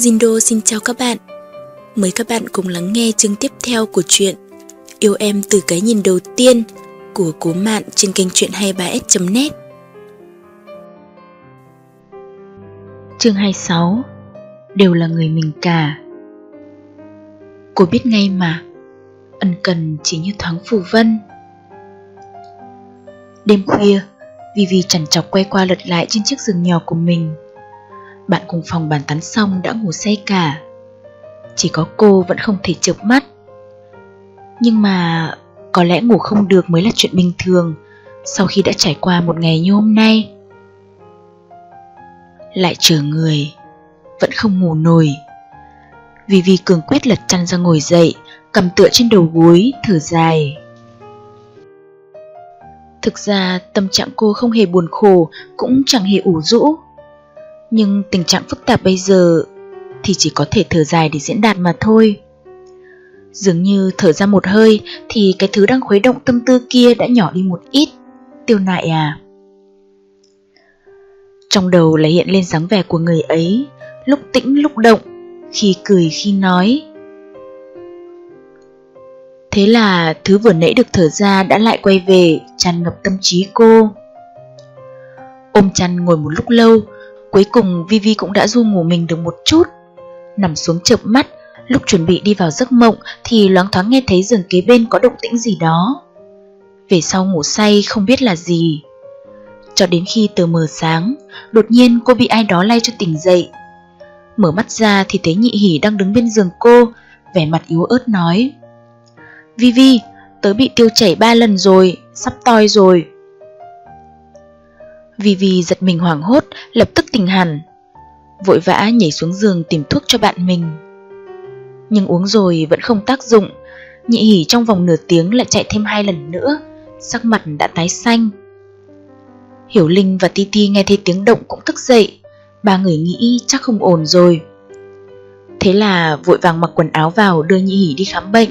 Jindo xin chào các bạn. Mời các bạn cùng lắng nghe chương tiếp theo của truyện Yêu em từ cái nhìn đầu tiên của Cố Mạn trên kênh truyện 23s.net. Chương 26 Đều là người mình cả Cô biết ngay mà, Ân cần chỉ như thoáng phù vân Đêm khuya, Vivi chẳng chọc quay qua lật lại trên chiếc giường nhỏ của mình bạn cùng phòng bàn tán xong đã ngủ say cả. Chỉ có cô vẫn không thể chợp mắt. Nhưng mà có lẽ ngủ không được mới là chuyện bình thường Sau khi đã trải qua một ngày như hôm nay. Lại chờ người, Vẫn không ngủ nổi. Vì vì cường quyết lật chăn ra ngồi dậy, Cầm tựa trên đầu gối, thở dài. Thực ra tâm trạng cô không hề buồn khổ, Cũng chẳng hề ủ rũ. Nhưng tình trạng phức tạp bây giờ Thì chỉ có thể thở dài để diễn đạt mà thôi. Dường như thở ra một hơi Thì cái thứ đang khuấy động tâm tư kia đã nhỏ đi một ít. Tiêu nại à. Trong đầu lại hiện lên dáng vẻ của người ấy Lúc tĩnh lúc động Khi cười khi nói. Thế là thứ vừa nãy được thở ra đã lại quay về, tràn ngập tâm trí cô. Ôm chăn ngồi một lúc lâu, cuối cùng Vivi cũng đã du ngủ mình được một chút. Nằm xuống chợp mắt, lúc chuẩn bị đi vào giấc mộng thì loáng thoáng nghe thấy giường kế bên có động tĩnh gì đó. Về sau ngủ say không biết là gì. Cho đến khi tờ mờ sáng, đột nhiên cô bị ai đó lay cho tỉnh dậy. Mở mắt ra thì thấy nhị hỉ đang đứng bên giường cô, vẻ mặt yếu ớt nói. Vivi, tớ bị tiêu chảy ba lần rồi, sắp toi rồi. Vivi giật mình hoảng hốt, lập tức tỉnh hẳn. Vội vã nhảy xuống giường tìm thuốc cho bạn mình. Nhưng uống rồi vẫn không tác dụng, nhị hỉ trong vòng nửa tiếng lại chạy thêm hai lần nữa, sắc mặt đã tái xanh. Hiểu Linh và Titi nghe thấy tiếng động cũng thức dậy, ba người nghĩ chắc không ổn rồi. Thế là vội vàng mặc quần áo vào đưa nhị hỉ đi khám bệnh.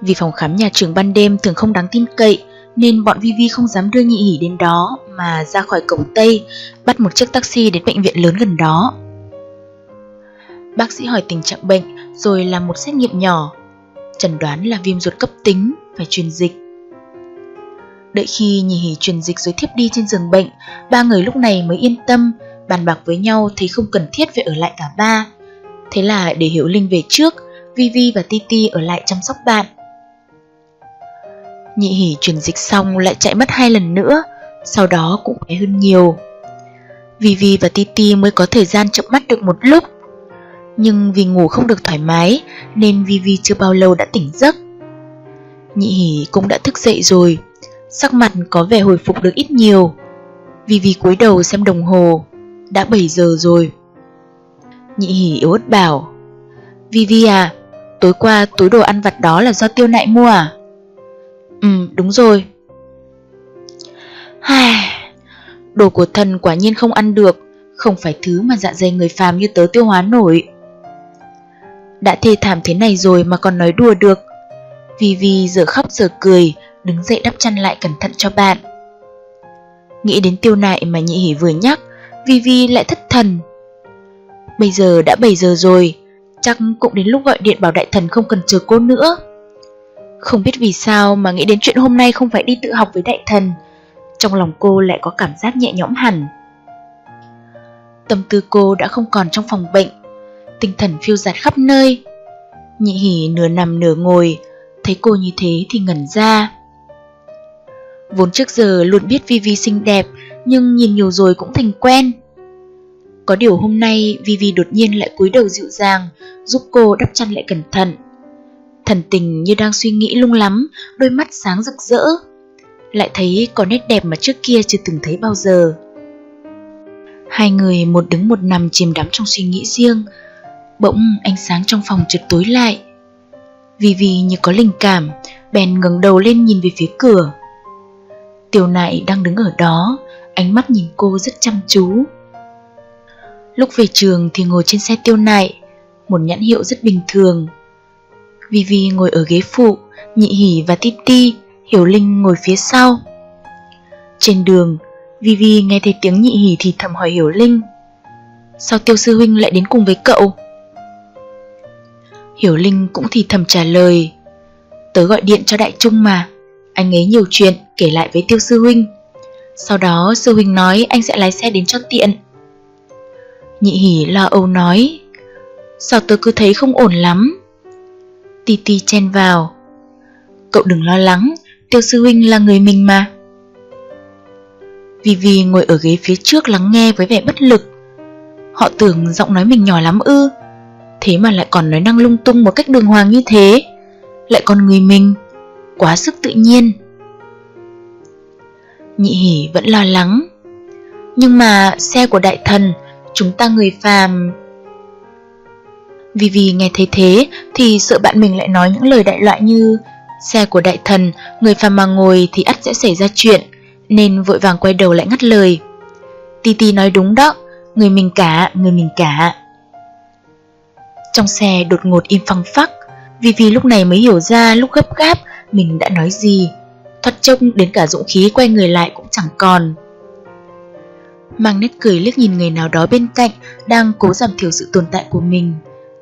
Vì phòng khám nhà trường ban đêm thường không đáng tin cậy nên bọn Vivi không dám đưa nhị hỉ đến đó mà ra khỏi cổng Tây bắt một chiếc taxi đến bệnh viện lớn gần đó. Bác sĩ hỏi tình trạng bệnh rồi làm một xét nghiệm nhỏ. Chẩn đoán là viêm ruột cấp tính, phải truyền dịch. Đợi khi nhị hỉ truyền dịch rồi thiếp đi trên giường bệnh, ba người lúc này mới yên tâm, bàn bạc với nhau thấy không cần thiết phải ở lại cả ba. Thế là để Hiểu Linh về trước, Vivi và Titi ở lại chăm sóc bạn. Nhị hỉ truyền dịch xong lại chạy mất hai lần nữa, sau đó cũng khỏe hơn nhiều. Vivi và Titi mới có thời gian chậm mắt được một lúc. Nhưng vì ngủ không được thoải mái nên Vivi chưa bao lâu đã tỉnh giấc. Nhị hỉ cũng đã thức dậy rồi, sắc mặt có vẻ hồi phục được ít nhiều. Vivi cúi đầu xem đồng hồ, đã 7 giờ rồi. Nhị hỉ yếu ớt bảo, Vivi à, tối qua túi đồ ăn vặt đó là do tiêu nại mua à? Ừ, đúng rồi. Hài... đồ của thần quả nhiên không ăn được, không phải thứ mà dạ dày người phàm như tớ tiêu hóa nổi. Đã thê thảm thế này rồi mà còn nói đùa được. Vì vì giờ khóc giờ cười, đứng dậy đắp chăn lại cẩn thận cho bạn. Nghĩ đến tiêu nại mà nhị hỉ vừa nhắc, Vi Vi lại thất thần. Bây giờ đã 7 giờ rồi, chắc cũng đến lúc gọi điện bảo đại thần không cần chờ cô nữa. Không biết vì sao mà nghĩ đến chuyện hôm nay không phải đi tự học với đại thần trong lòng cô lại có cảm giác nhẹ nhõm hẳn. Tâm tư cô đã không còn trong phòng bệnh Tinh thần phiêu dạt khắp nơi. Nhị hỉ nửa nằm nửa ngồi Thấy cô như thế thì ngẩn ra. Vốn trước giờ luôn biết Vivi xinh đẹp Nhưng nhìn nhiều rồi cũng thành quen. Có điều hôm nay Vivi đột nhiên lại cúi đầu dịu dàng Giúp cô đắp chăn lại cẩn thận. Thần tình như đang suy nghĩ lung lắm, đôi mắt sáng rực rỡ. Lại thấy có nét đẹp mà trước kia chưa từng thấy bao giờ. Hai người một đứng một nằm chìm đắm trong suy nghĩ riêng. Bỗng ánh sáng trong phòng chợt tối lại. Vì vì như có linh cảm, bèn ngẩng đầu lên nhìn về phía cửa. Tiểu nại đang đứng ở đó, ánh mắt nhìn cô rất chăm chú. Lúc về trường thì ngồi trên xe tiêu nại, một nhãn hiệu rất bình thường. Vivi ngồi ở ghế phụ, Nhị Hỉ và Titi, Hiểu Linh ngồi phía sau. Trên đường, Vivi nghe thấy tiếng Nhị Hỉ thì thầm hỏi Hiểu Linh. Sao tiêu sư huynh lại đến cùng với cậu? Hiểu Linh cũng thì thầm trả lời Tớ gọi điện cho Đại Trung mà Anh ấy nhiều chuyện kể lại với tiêu sư huynh Sau đó sư huynh nói anh sẽ lái xe đến cho tiện Nhị hỉ lo âu nói Sao tớ cứ thấy không ổn lắm Ti Ti chen vào Cậu đừng lo lắng Tiêu sư huynh là người mình mà. Vì Vì ngồi ở ghế phía trước lắng nghe với vẻ bất lực. Họ tưởng giọng nói mình nhỏ lắm ư, Thế mà lại còn nói năng lung tung một cách đường hoàng như thế, Lại còn người mình, Quá sức tự nhiên. Nhị hỉ vẫn lo lắng, Nhưng mà xe của đại thần, Chúng ta người phàm. Vì vì nghe thấy thế Thì sợ bạn mình lại nói những lời đại loại như Xe của đại thần Người phàm mà ngồi thì ắt sẽ xảy ra chuyện Nên vội vàng quay đầu lại ngắt lời. Ti Ti nói đúng đó Người mình cả, người mình cả. Trong xe đột ngột im phăng phắc Vì vì lúc này mới hiểu ra lúc gấp gáp Mình đã nói gì. Thoát trông đến cả dũng khí quay người lại cũng chẳng còn. Mang nét cười liếc nhìn người nào đó bên cạnh Đang cố giảm thiểu sự tồn tại của mình.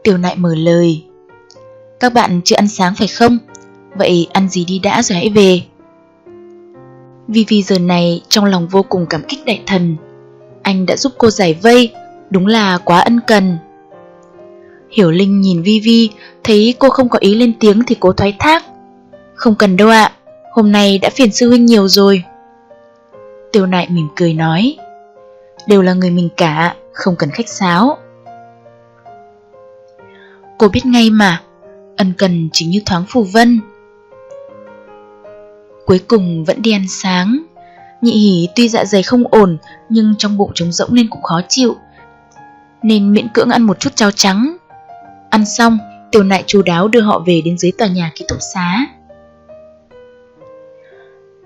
Tiểu nại mở lời. Các bạn chưa ăn sáng phải không? Vậy ăn gì đi đã rồi hãy về Vì vì giờ này trong lòng vô cùng cảm kích đại thần Anh đã giúp cô giải vây Đúng là quá ân cần Hiểu Linh nhìn Vi Vi, thấy cô không có ý lên tiếng thì cố thoái thác. Không cần đâu ạ, hôm nay đã phiền sư huynh nhiều rồi. Tiêu nại mỉm cười nói, đều là người mình cả, không cần khách sáo. Cô biết ngay mà, ân cần chính như thoáng phù vân. Cuối cùng vẫn đi ăn sáng, nhị hỉ tuy dạ dày không ổn nhưng trong bụng trống rỗng nên cũng khó chịu, nên miễn cưỡng ăn một chút cháo trắng Ăn xong, tiểu nại chú đáo đưa họ về đến dưới tòa nhà ký túc xá.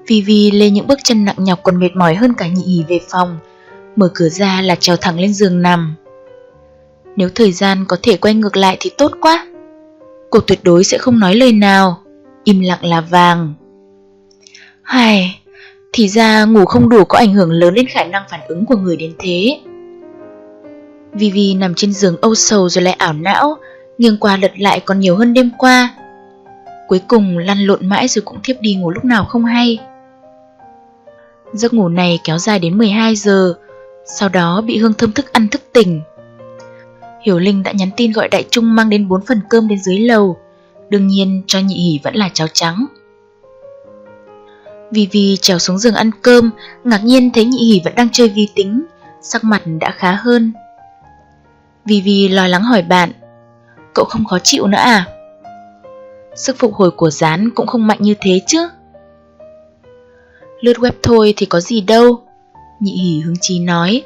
Vì vì lên những bước chân nặng nhọc còn mệt mỏi hơn cả nhị hỉ về phòng, mở cửa ra là trèo thẳng lên giường nằm. Nếu thời gian có thể quay ngược lại thì tốt quá. Cô tuyệt đối sẽ không nói lời nào, im lặng là vàng. Hài, thì ra ngủ không đủ có ảnh hưởng lớn đến khả năng phản ứng của người đến thế. Vivi nằm trên giường âu sầu rồi lại ảo não, nghiêng qua lật lại còn nhiều hơn đêm qua. Cuối cùng lăn lộn mãi rồi cũng thiếp đi ngủ lúc nào không hay. Giấc ngủ này kéo dài đến 12 giờ, sau đó bị Hương thơm thức ăn thức tỉnh. Hiểu Linh đã nhắn tin gọi Đại Trung mang đến 4 phần cơm đến dưới lầu, đương nhiên cho nhị hỉ vẫn là cháo trắng. Vivi trèo xuống giường ăn cơm, ngạc nhiên thấy nhị hỉ vẫn đang chơi vi tính, sắc mặt đã khá hơn. Vivi lo lắng hỏi bạn, cậu không khó chịu nữa à? Sức phục hồi của rán cũng không mạnh như thế chứ. Lướt web thôi thì có gì đâu, nhị hỉ hứng chí nói.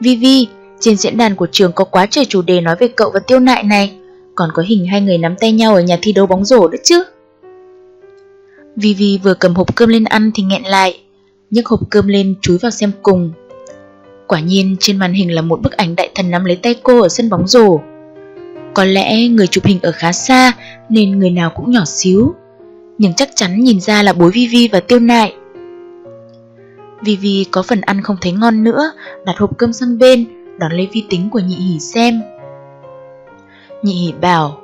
Vivi, trên diễn đàn của trường có quá trời chủ đề nói về cậu và tiêu nại này, còn có hình hai người nắm tay nhau ở nhà thi đấu bóng rổ nữa chứ. Vivi vừa cầm hộp cơm lên ăn thì nghẹn lại, nhấc hộp cơm lên chúi vào xem cùng. Quả nhiên trên màn hình là một bức ảnh đại thần nắm lấy tay cô ở sân bóng rổ. Có lẽ người chụp hình ở khá xa nên người nào cũng nhỏ xíu, nhưng chắc chắn nhìn ra là bối Vivi và Tiêu Nại. Vivi có phần ăn không thấy ngon nữa, đặt hộp cơm sang bên, đón lấy vi tính của nhị hỉ xem. Nhị hỉ bảo,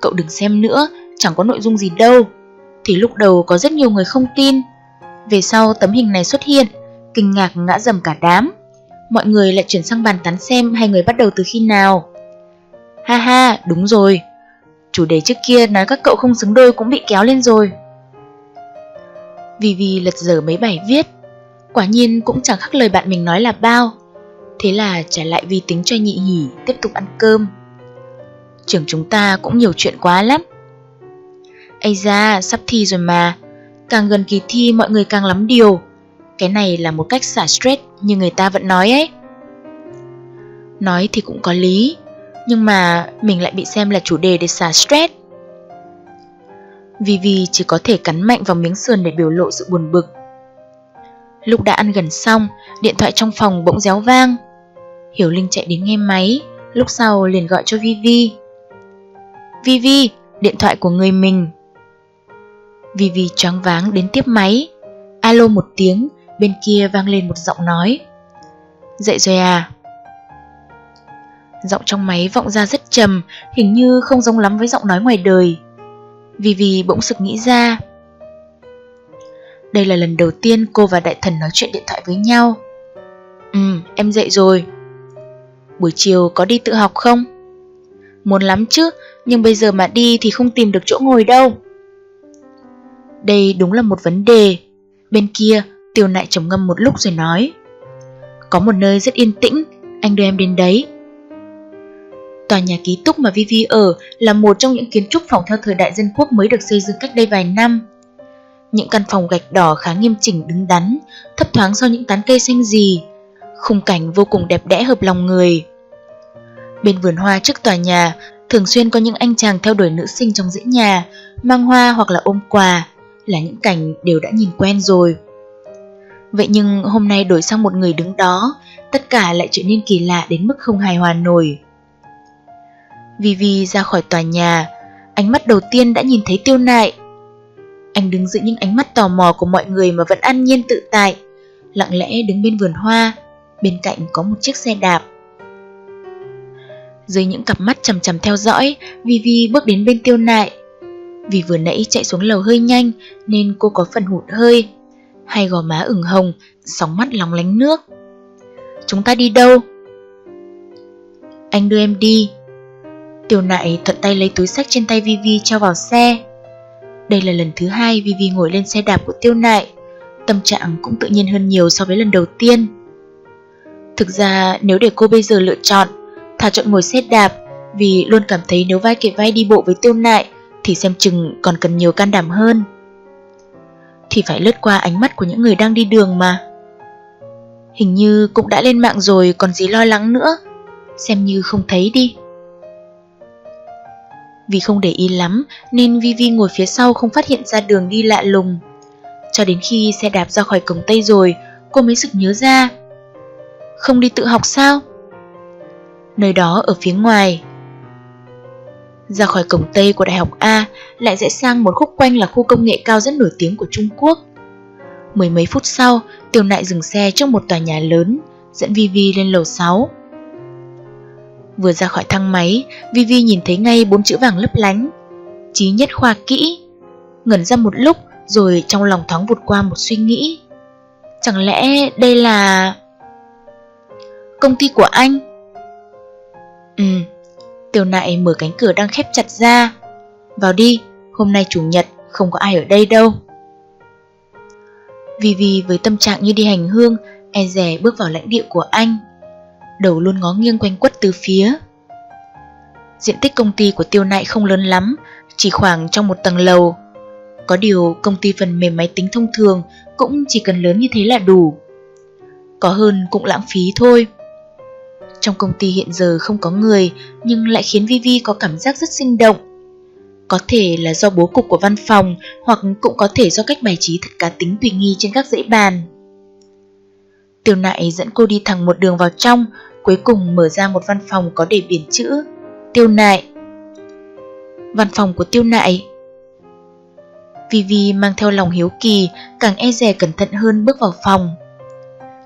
cậu đừng xem nữa, chẳng có nội dung gì đâu. Thì lúc đầu có rất nhiều người không tin. Về sau tấm hình này xuất hiện, kinh ngạc ngã dầm cả đám. Mọi người lại chuyển sang bàn tán xem hai người bắt đầu từ khi nào. Ha ha, đúng rồi. Chủ đề trước kia nói các cậu không xứng đôi cũng bị kéo lên rồi. Vì vì lật dở mấy bài viết, quả nhiên cũng chẳng khác lời bạn mình nói là bao. Thế là trả lại vi tính cho nhị hỉ tiếp tục ăn cơm. Trường chúng ta cũng nhiều chuyện quá lắm. Ây da, sắp thi rồi mà. Càng gần kỳ thi mọi người càng lắm điều. Cái này là một cách xả stress như người ta vẫn nói ấy. Nói thì cũng có lý, nhưng mà mình lại bị xem là chủ đề để xả stress. Vì vì chỉ có thể cắn mạnh vào miếng sườn để biểu lộ sự buồn bực. Lúc đã ăn gần xong, điện thoại trong phòng bỗng réo vang. Hiểu Linh chạy đến nghe máy, lúc sau liền gọi cho Vivi. Vivi, điện thoại của người mình. Vivi choáng váng đến tiếp máy. Alo một tiếng, bên kia vang lên một giọng nói. Dậy rồi à? Giọng trong máy vọng ra rất trầm, hình như không giống lắm với giọng nói ngoài đời. Vì vì bỗng sực nghĩ ra. Đây là lần đầu tiên cô và đại thần nói chuyện điện thoại với nhau. Ừ, em dậy rồi. Buổi chiều có đi tự học không? Muốn lắm chứ, nhưng bây giờ mà đi thì không tìm được chỗ ngồi đâu. Đây đúng là một vấn đề. Bên kia, tiêu nại trầm ngâm một lúc rồi nói. Có một nơi rất yên tĩnh, anh đưa em đến đấy. Tòa nhà ký túc mà Vivi ở là một trong những kiến trúc phòng theo thời đại dân quốc mới được xây dựng cách đây vài năm. Những căn phòng gạch đỏ khá nghiêm chỉnh đứng đắn, thấp thoáng sau những tán cây xanh gì. Khung cảnh vô cùng đẹp đẽ hợp lòng người. Bên vườn hoa trước tòa nhà, thường xuyên có những anh chàng theo đuổi nữ sinh trong dãy nhà, mang hoa hoặc là ôm quà, là những cảnh đều đã nhìn quen rồi. Vậy nhưng hôm nay đổi sang một người đứng đó, tất cả lại trở nên kỳ lạ đến mức không hài hòa nổi. Vivi ra khỏi tòa nhà, ánh mắt đầu tiên đã nhìn thấy tiêu nại. Anh đứng giữa những ánh mắt tò mò của mọi người mà vẫn an nhiên tự tại, lặng lẽ đứng bên vườn hoa, bên cạnh có một chiếc xe đạp. Dưới những cặp mắt chầm chầm theo dõi, Vivi bước đến bên tiêu nại. Vì vừa nãy chạy xuống lầu hơi nhanh nên cô có phần hụt hơi. Hai gò má ửng hồng, sóng mắt lóng lánh nước. Chúng ta đi đâu? Anh đưa em đi. Tiêu nại thuận tay lấy túi sách trên tay Vivi trao vào xe. Đây là lần thứ hai Vivi ngồi lên xe đạp của tiêu nại. Tâm trạng cũng tự nhiên hơn nhiều so với lần đầu tiên. Thực ra nếu để cô bây giờ lựa chọn, thà chọn ngồi xe đạp vì luôn cảm thấy nếu vai kể vai đi bộ với tiêu nại thì xem chừng còn cần nhiều can đảm hơn. Thì phải lướt qua ánh mắt của những người đang đi đường mà. Hình như cũng đã lên mạng rồi còn gì lo lắng nữa, xem như không thấy đi. Vì không để ý lắm nên Vivi ngồi phía sau không phát hiện ra đường đi lạ lùng. Cho đến khi xe đạp ra khỏi cổng Tây rồi, cô mới sực nhớ ra. Không đi tự học sao? Nơi đó ở phía ngoài. Ra khỏi cổng Tây của Đại học A lại rẽ sang một khúc quanh là khu công nghệ cao rất nổi tiếng của Trung Quốc. Mười mấy phút sau, Tiểu Nại dừng xe trước một tòa nhà lớn, dẫn Vivi lên lầu 6. Vừa ra khỏi thang máy, Vivi nhìn thấy ngay bốn chữ vàng lấp lánh. Chí nhất khoa kỹ. Ngẩn ra một lúc rồi trong lòng thoáng vụt qua một suy nghĩ. Chẳng lẽ đây là... Công ty của anh? Ừ, tiểu nại mở cánh cửa đang khép chặt ra. Vào đi, hôm nay chủ nhật, không có ai ở đây đâu. Vì vì với tâm trạng như đi hành hương, e rè bước vào lãnh địa của anh đầu luôn ngó nghiêng quanh quất từ phía. Diện tích công ty của tiêu nại không lớn lắm, chỉ khoảng trong một tầng lầu. Có điều công ty phần mềm máy tính thông thường cũng chỉ cần lớn như thế là đủ. Có hơn cũng lãng phí thôi. Trong công ty hiện giờ không có người, nhưng lại khiến Vivi có cảm giác rất sinh động. Có thể là do bố cục của văn phòng, hoặc cũng có thể do cách bài trí thật cá tính tùy nghi trên các dãy bàn. Tiêu nại dẫn cô đi thẳng một đường vào trong, cuối cùng mở ra một văn phòng có để biển chữ, Tiêu nại Văn phòng của tiêu nại Vivi mang theo lòng hiếu kỳ, càng e dè cẩn thận hơn bước vào phòng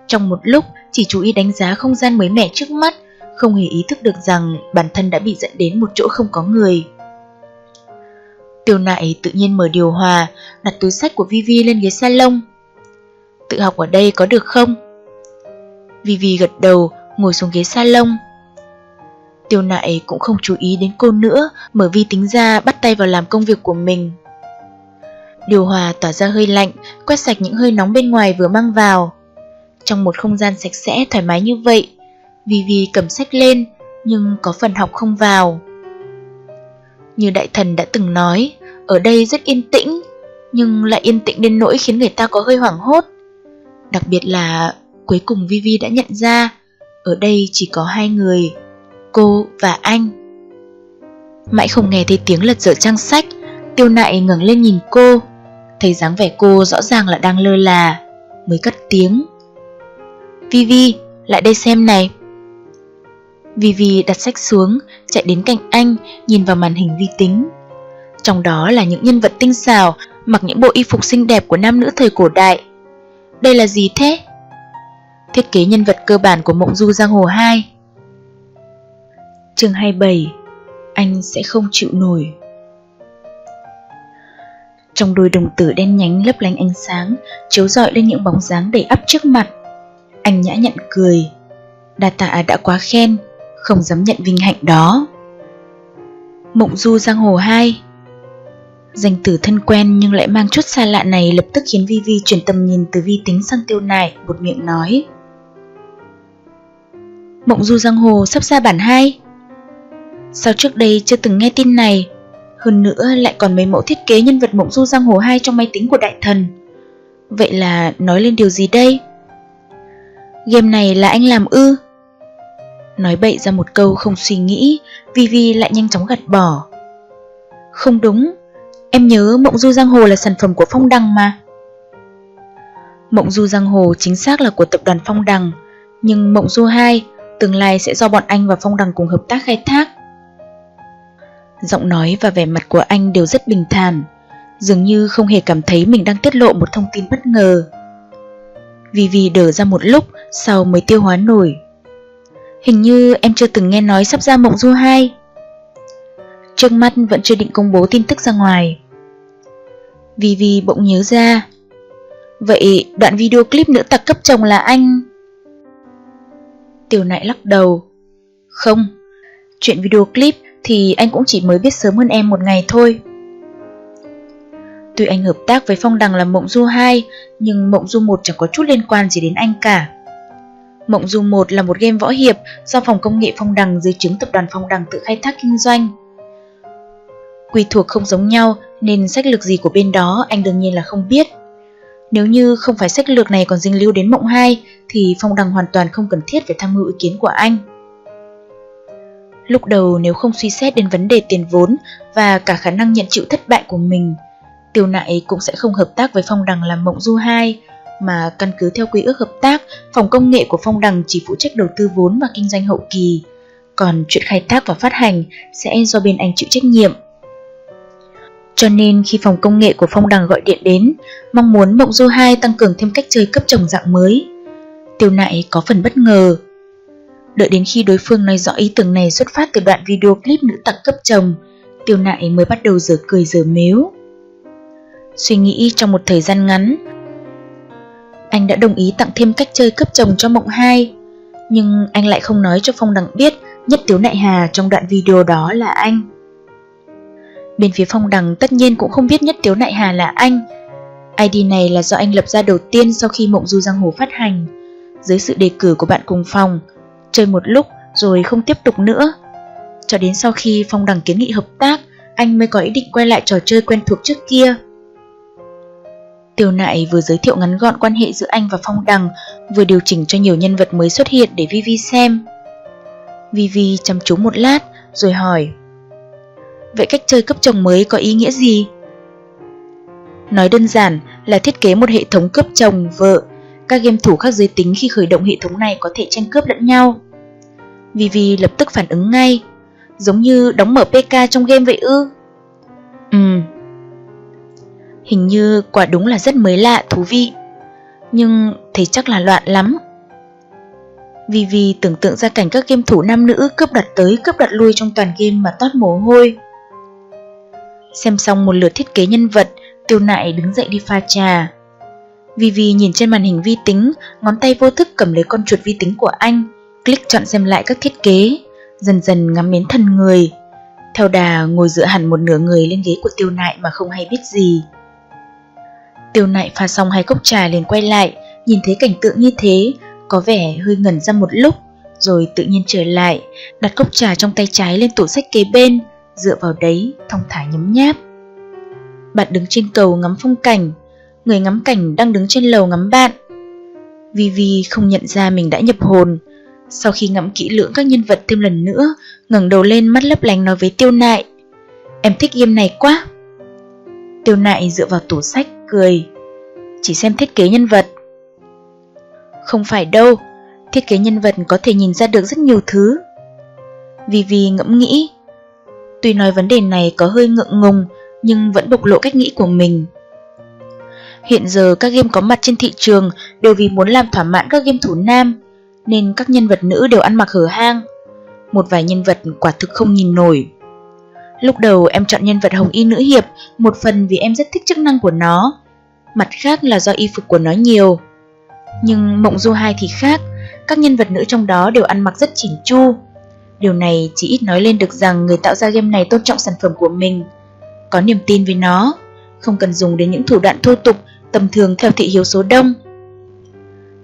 Trong một lúc chỉ chú ý đánh giá không gian mới mẻ trước mắt Không hề ý thức được rằng bản thân đã bị dẫn đến một chỗ không có người Tiêu nại tự nhiên mở điều hòa Đặt túi sách của Vivi lên ghế salon Tự học ở đây có được không? Vivi gật đầu ngồi xuống ghế salon. Tiêu nại cũng không chú ý đến cô nữa, mở vi tính ra bắt tay vào làm công việc của mình. Điều hòa tỏa ra hơi lạnh, quét sạch những hơi nóng bên ngoài vừa mang vào. Trong một không gian sạch sẽ thoải mái như vậy, Vivi cầm sách lên, nhưng có phần học không vào. Như đại thần đã từng nói, ở đây rất yên tĩnh, nhưng lại yên tĩnh đến nỗi khiến người ta có hơi hoảng hốt. Đặc biệt là cuối cùng Vivi đã nhận ra ở đây chỉ có hai người, cô và anh. Mãi không nghe thấy tiếng lật dở trang sách, tiêu nại ngẩng lên nhìn cô, thấy dáng vẻ cô rõ ràng là đang lơ là, mới cất tiếng. Vivi, lại đây xem này. Vivi đặt sách xuống, chạy đến cạnh anh, nhìn vào màn hình vi tính. Trong đó là những nhân vật tinh xảo, mặc những bộ y phục xinh đẹp của nam nữ thời cổ đại. Đây là gì thế? thiết kế nhân vật cơ bản của Mộng Du Giang Hồ 2. Chương 27 Anh sẽ không chịu nổi Trong đôi đồng tử đen nhánh lấp lánh ánh sáng Chiếu rọi lên những bóng dáng đầy ắp trước mặt anh nhã nhận cười. Đa tạ đã quá khen Không dám nhận vinh hạnh đó. Mộng du giang hồ 2 Danh tử thân quen nhưng lại mang chút xa lạ này lập tức khiến Vi Vi chuyển tầm nhìn từ vi tính sang tiêu nại, một miệng nói. Mộng du giang hồ sắp ra bản 2 Sao trước đây chưa từng nghe tin này Hơn nữa lại còn mấy mẫu thiết kế nhân vật mộng du giang hồ 2 trong máy tính của đại thần. Vậy là nói lên điều gì đây? Game này là anh làm ư? Nói bậy ra một câu không suy nghĩ, Vivi lại nhanh chóng gạt bỏ. Không đúng, Em nhớ Mộng Du Giang Hồ là sản phẩm của Phong Đằng mà. Mộng Du Giang Hồ chính xác là của tập đoàn Phong Đằng, Nhưng Mộng Du 2 tương lai sẽ do bọn anh và Phong Đằng cùng hợp tác khai thác. Giọng nói và vẻ mặt của anh đều rất bình thản, Dường như không hề cảm thấy mình đang tiết lộ một thông tin bất ngờ. Vì vì đờ ra một lúc sau mới tiêu hóa nổi. Hình như em chưa từng nghe nói sắp ra Mộng Du 2 Trước mắt vẫn chưa định công bố tin tức ra ngoài. Vivi bỗng nhớ ra. Vậy đoạn video clip nữ tặc cấp chồng là anh. Tiểu nại lắc đầu. Không, Chuyện video clip thì anh cũng chỉ mới biết sớm hơn em một ngày thôi. Tuy anh hợp tác với Phong Đằng là Mộng Du 2 Nhưng Mộng Du 1 chẳng có chút liên quan gì đến anh cả Mộng Du 1 là một game võ hiệp do phòng công nghệ Phong Đằng dưới chứng tập đoàn Phong Đằng tự khai thác kinh doanh quy thuộc không giống nhau nên sách lược gì của bên đó anh đương nhiên là không biết. Nếu như không phải sách lược này còn dính lưu đến mộng 2 thì Phong Đằng hoàn toàn không cần thiết phải tham mưu ý kiến của anh. Lúc đầu nếu không suy xét đến vấn đề tiền vốn và cả khả năng nhận chịu thất bại của mình, Tiêu Nại cũng sẽ không hợp tác với Phong Đằng làm mộng du 2, mà căn cứ theo quy ước hợp tác, phòng công nghệ của Phong Đằng chỉ phụ trách đầu tư vốn và kinh doanh hậu kỳ, còn chuyện khai thác và phát hành sẽ do bên anh chịu trách nhiệm. Cho nên khi phòng công nghệ của Phong Đằng gọi điện đến, mong muốn Mộng Du 2 tăng cường thêm cách chơi cấp chồng dạng mới. Tiêu nại có phần bất ngờ. Đợi đến khi đối phương nói rõ ý tưởng này xuất phát từ đoạn video clip nữ tặc cấp chồng, tiêu nại mới bắt đầu giờ cười giờ mếu. Suy nghĩ trong một thời gian ngắn, anh đã đồng ý tặng thêm cách chơi cấp chồng cho Mộng hai, nhưng anh lại không nói cho Phong Đằng biết nhất tiếu nại hà trong đoạn video đó là anh. Bên phía phong đằng tất nhiên cũng không biết nhất tiếu nại hà là anh. ID này là do anh lập ra đầu tiên sau khi mộng du giang hồ phát hành. Dưới sự đề cử của bạn cùng phòng Chơi một lúc rồi không tiếp tục nữa. Cho đến sau khi phong đằng kiến nghị hợp tác Anh mới có ý định quay lại trò chơi quen thuộc trước kia. Tiêu nại vừa giới thiệu ngắn gọn quan hệ giữa anh và Phong Đằng, vừa điều chỉnh cho nhiều nhân vật mới xuất hiện để Vivi xem. Vivi chăm chú một lát, rồi hỏi Vậy cách chơi cấp chồng mới có ý nghĩa gì? Nói đơn giản là thiết kế một hệ thống cướp chồng, vợ Các game thủ khác giới tính khi khởi động hệ thống này có thể tranh cướp lẫn nhau Vivi lập tức phản ứng ngay Giống như đóng mở PK trong game vậy ư Ừ Hình như quả đúng là rất mới lạ, thú vị Nhưng thấy chắc là loạn lắm Vivi tưởng tượng ra cảnh các game thủ nam nữ cướp đặt tới cướp đặt lui trong toàn game mà toát mồ hôi Xem xong một lượt thiết kế nhân vật, tiêu nại đứng dậy đi pha trà. Vivi nhìn trên màn hình vi tính, ngón tay vô thức cầm lấy con chuột vi tính của anh, click chọn xem lại các thiết kế, dần dần ngắm đến thân người. Theo đà ngồi dựa hẳn một nửa người lên ghế của tiêu nại mà không hay biết gì. Tiêu nại pha xong hai cốc trà liền quay lại, nhìn thấy cảnh tượng như thế, có vẻ hơi ngẩn ra một lúc, rồi tự nhiên trở lại, đặt cốc trà trong tay trái lên tủ sách kế bên, dựa vào đấy thong thả nhấm nháp. Bạn đứng trên cầu ngắm phong cảnh, người ngắm cảnh đang đứng trên lầu ngắm bạn. Vivi không nhận ra mình đã nhập hồn. Sau khi ngắm kỹ lưỡng các nhân vật thêm lần nữa, ngẩng đầu lên mắt lấp lánh nói với Tiêu Nại. Em thích game này quá. Tiêu Nại dựa vào tủ sách, cười. Chỉ xem thiết kế nhân vật. Không phải đâu, thiết kế nhân vật có thể nhìn ra được rất nhiều thứ. Vivi ngẫm nghĩ, Tuy nói vấn đề này có hơi ngượng ngùng, nhưng vẫn bộc lộ cách nghĩ của mình. Hiện giờ các game có mặt trên thị trường đều vì muốn làm thỏa mãn các game thủ nam, nên các nhân vật nữ đều ăn mặc hở hang. một vài nhân vật quả thực không nhìn nổi. Lúc đầu em chọn nhân vật Hồng Y Nữ Hiệp một phần vì em rất thích chức năng của nó, mặt khác là do y phục của nó nhiều. Nhưng Mộng Du 2 thì khác, các nhân vật nữ trong đó đều ăn mặc rất chỉnh chu. Điều này chỉ ít nói lên được rằng người tạo ra game này tôn trọng sản phẩm của mình, có niềm tin với nó, không cần dùng đến những thủ đoạn thô tục, tầm thường theo thị hiếu số đông.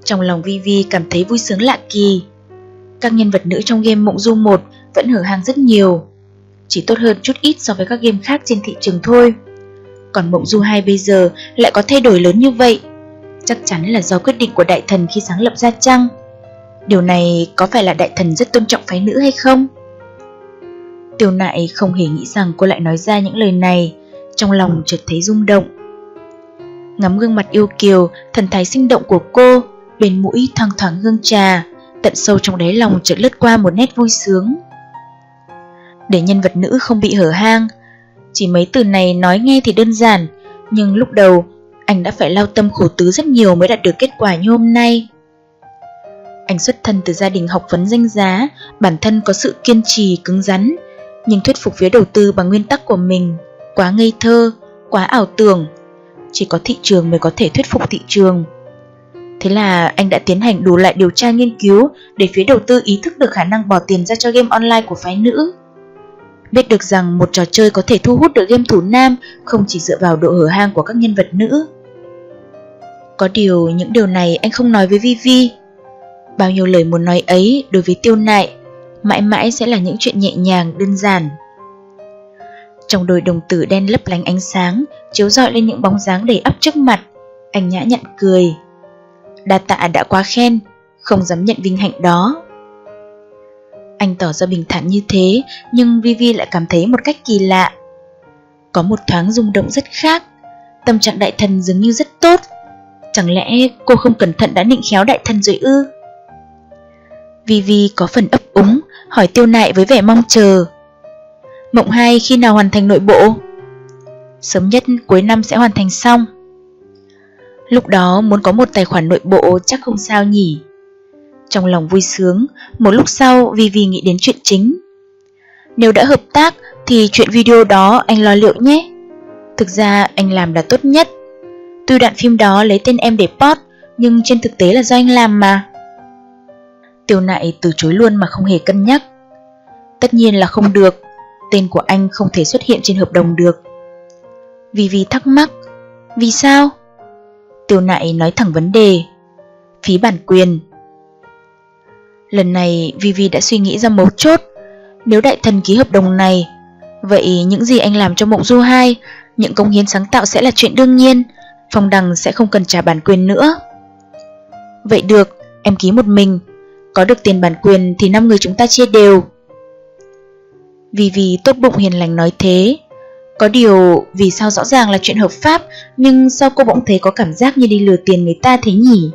Trong lòng Vivi cảm thấy vui sướng lạ kỳ. Các nhân vật nữ trong game Mộng Du 1 vẫn hở hang rất nhiều, chỉ tốt hơn chút ít so với các game khác trên thị trường thôi. Còn Mộng Du hai bây giờ lại có thay đổi lớn như vậy, chắc chắn là do quyết định của đại thần khi sáng lập ra chăng? Điều này có phải là đại thần rất tôn trọng phái nữ hay không? Tiêu nại không hề nghĩ rằng cô lại nói ra những lời này, trong lòng chợt thấy rung động. Ngắm gương mặt yêu kiều, thần thái sinh động của cô, bên mũi thoang thoảng hương trà, tận sâu trong đáy lòng chợt lướt qua một nét vui sướng. Để nhân vật nữ không bị hở hang, chỉ mấy từ này nói nghe thì đơn giản, nhưng lúc đầu anh đã phải lao tâm khổ tứ rất nhiều mới đạt được kết quả như hôm nay. Anh xuất thân từ gia đình học vấn danh giá, bản thân có sự kiên trì, cứng rắn, nhưng thuyết phục phía đầu tư bằng nguyên tắc của mình, quá ngây thơ, quá ảo tưởng. Chỉ có thị trường mới có thể thuyết phục thị trường. Thế là anh đã tiến hành đủ lại điều tra nghiên cứu để phía đầu tư ý thức được khả năng bỏ tiền ra cho game online của phái nữ. Biết được rằng một trò chơi có thể thu hút được game thủ nam không chỉ dựa vào độ hở hang của các nhân vật nữ. Có điều những điều này anh không nói với Vivi. Bao nhiêu lời muốn nói ấy đối với tiêu nại, mãi mãi sẽ là những chuyện nhẹ nhàng, đơn giản. Trong đôi đồng tử đen lấp lánh ánh sáng, chiếu rọi lên những bóng dáng đầy ắp trước mặt, anh nhã nhặn cười. Đa tạ đã quá khen, không dám nhận vinh hạnh đó. Anh tỏ ra bình thản như thế, nhưng Vivi lại cảm thấy một cách kỳ lạ. Có một thoáng rung động rất khác, tâm trạng đại thần dường như rất tốt. Chẳng lẽ cô không cẩn thận đã nịnh khéo đại thần rồi ư? Vivi có phần ấp úng, hỏi tiêu nại với vẻ mong chờ. Mộng 2 khi nào hoàn thành nội bộ? Sớm nhất cuối năm sẽ hoàn thành xong. Lúc đó muốn có một tài khoản nội bộ chắc không sao nhỉ. Trong lòng vui sướng, một lúc sau Vivi nghĩ đến chuyện chính. Nếu đã hợp tác thì chuyện video đó anh lo liệu nhé. Thực ra anh làm là tốt nhất. Tuy đoạn phim đó lấy tên em để post, nhưng trên thực tế là do anh làm mà. Tiêu nại từ chối luôn mà không hề cân nhắc. Tất nhiên là không được, tên của anh không thể xuất hiện trên hợp đồng được. Vivi thắc mắc, vì sao? Tiêu nại nói thẳng vấn đề. Phí bản quyền, Lần này Vivi đã suy nghĩ ra mấu chốt. Nếu đại thần ký hợp đồng này Vậy những gì anh làm cho Mộng Du 2 Những công hiến sáng tạo sẽ là chuyện đương nhiên Phong đằng sẽ không cần trả bản quyền nữa. Vậy được, em ký một mình Có được tiền bản quyền thì năm người chúng ta chia đều. Vivi tốt bụng hiền lành nói thế. Có điều vì sao rõ ràng là chuyện hợp pháp Nhưng sao cô bỗng thấy có cảm giác như đi lừa tiền người ta thế nhỉ?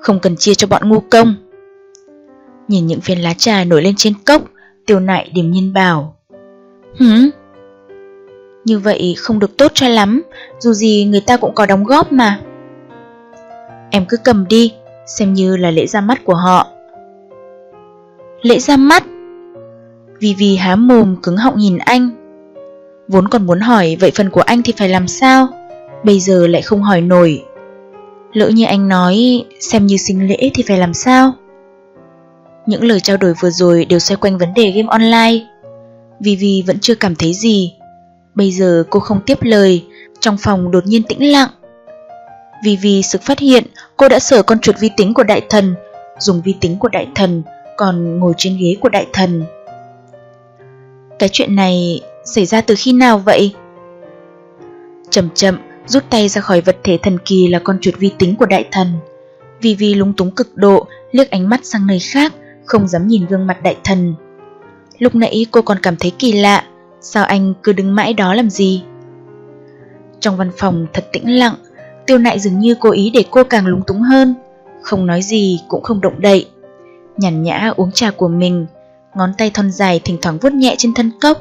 Không cần chia cho bọn ngu công. Nhìn những viên lá trà nổi lên trên cốc, Tiêu nại điềm nhiên bảo, Hử? Như vậy không được tốt cho lắm, Dù gì người ta cũng có đóng góp mà. Em cứ cầm đi, Xem như là lễ ra mắt của họ. Lễ ra mắt? Vì vì há mồm cứng họng nhìn anh. Vốn còn muốn hỏi Vậy phần của anh thì phải làm sao? Bây giờ lại không hỏi nổi. Lỡ như anh nói, Xem như sinh lễ thì phải làm sao? Những lời trao đổi vừa rồi đều xoay quanh vấn đề game online. Vivi vẫn chưa cảm thấy gì. Bây giờ cô không tiếp lời, trong phòng đột nhiên tĩnh lặng. Vivi sực phát hiện cô đã sở con chuột vi tính của đại thần, dùng vi tính của đại thần, còn ngồi trên ghế của đại thần. Cái chuyện này xảy ra từ khi nào vậy? Chậm chậm rút tay ra khỏi vật thể thần kỳ là con chuột vi tính của đại thần. Vivi lúng túng cực độ, liếc ánh mắt sang nơi khác, không dám nhìn gương mặt đại thần. Lúc nãy cô còn cảm thấy kỳ lạ, sao anh cứ đứng mãi đó làm gì? Trong văn phòng thật tĩnh lặng, tiêu nại dường như cố ý để cô càng lúng túng hơn, không nói gì cũng không động đậy. Nhàn nhã uống trà của mình, ngón tay thon dài thỉnh thoảng vuốt nhẹ trên thân cốc.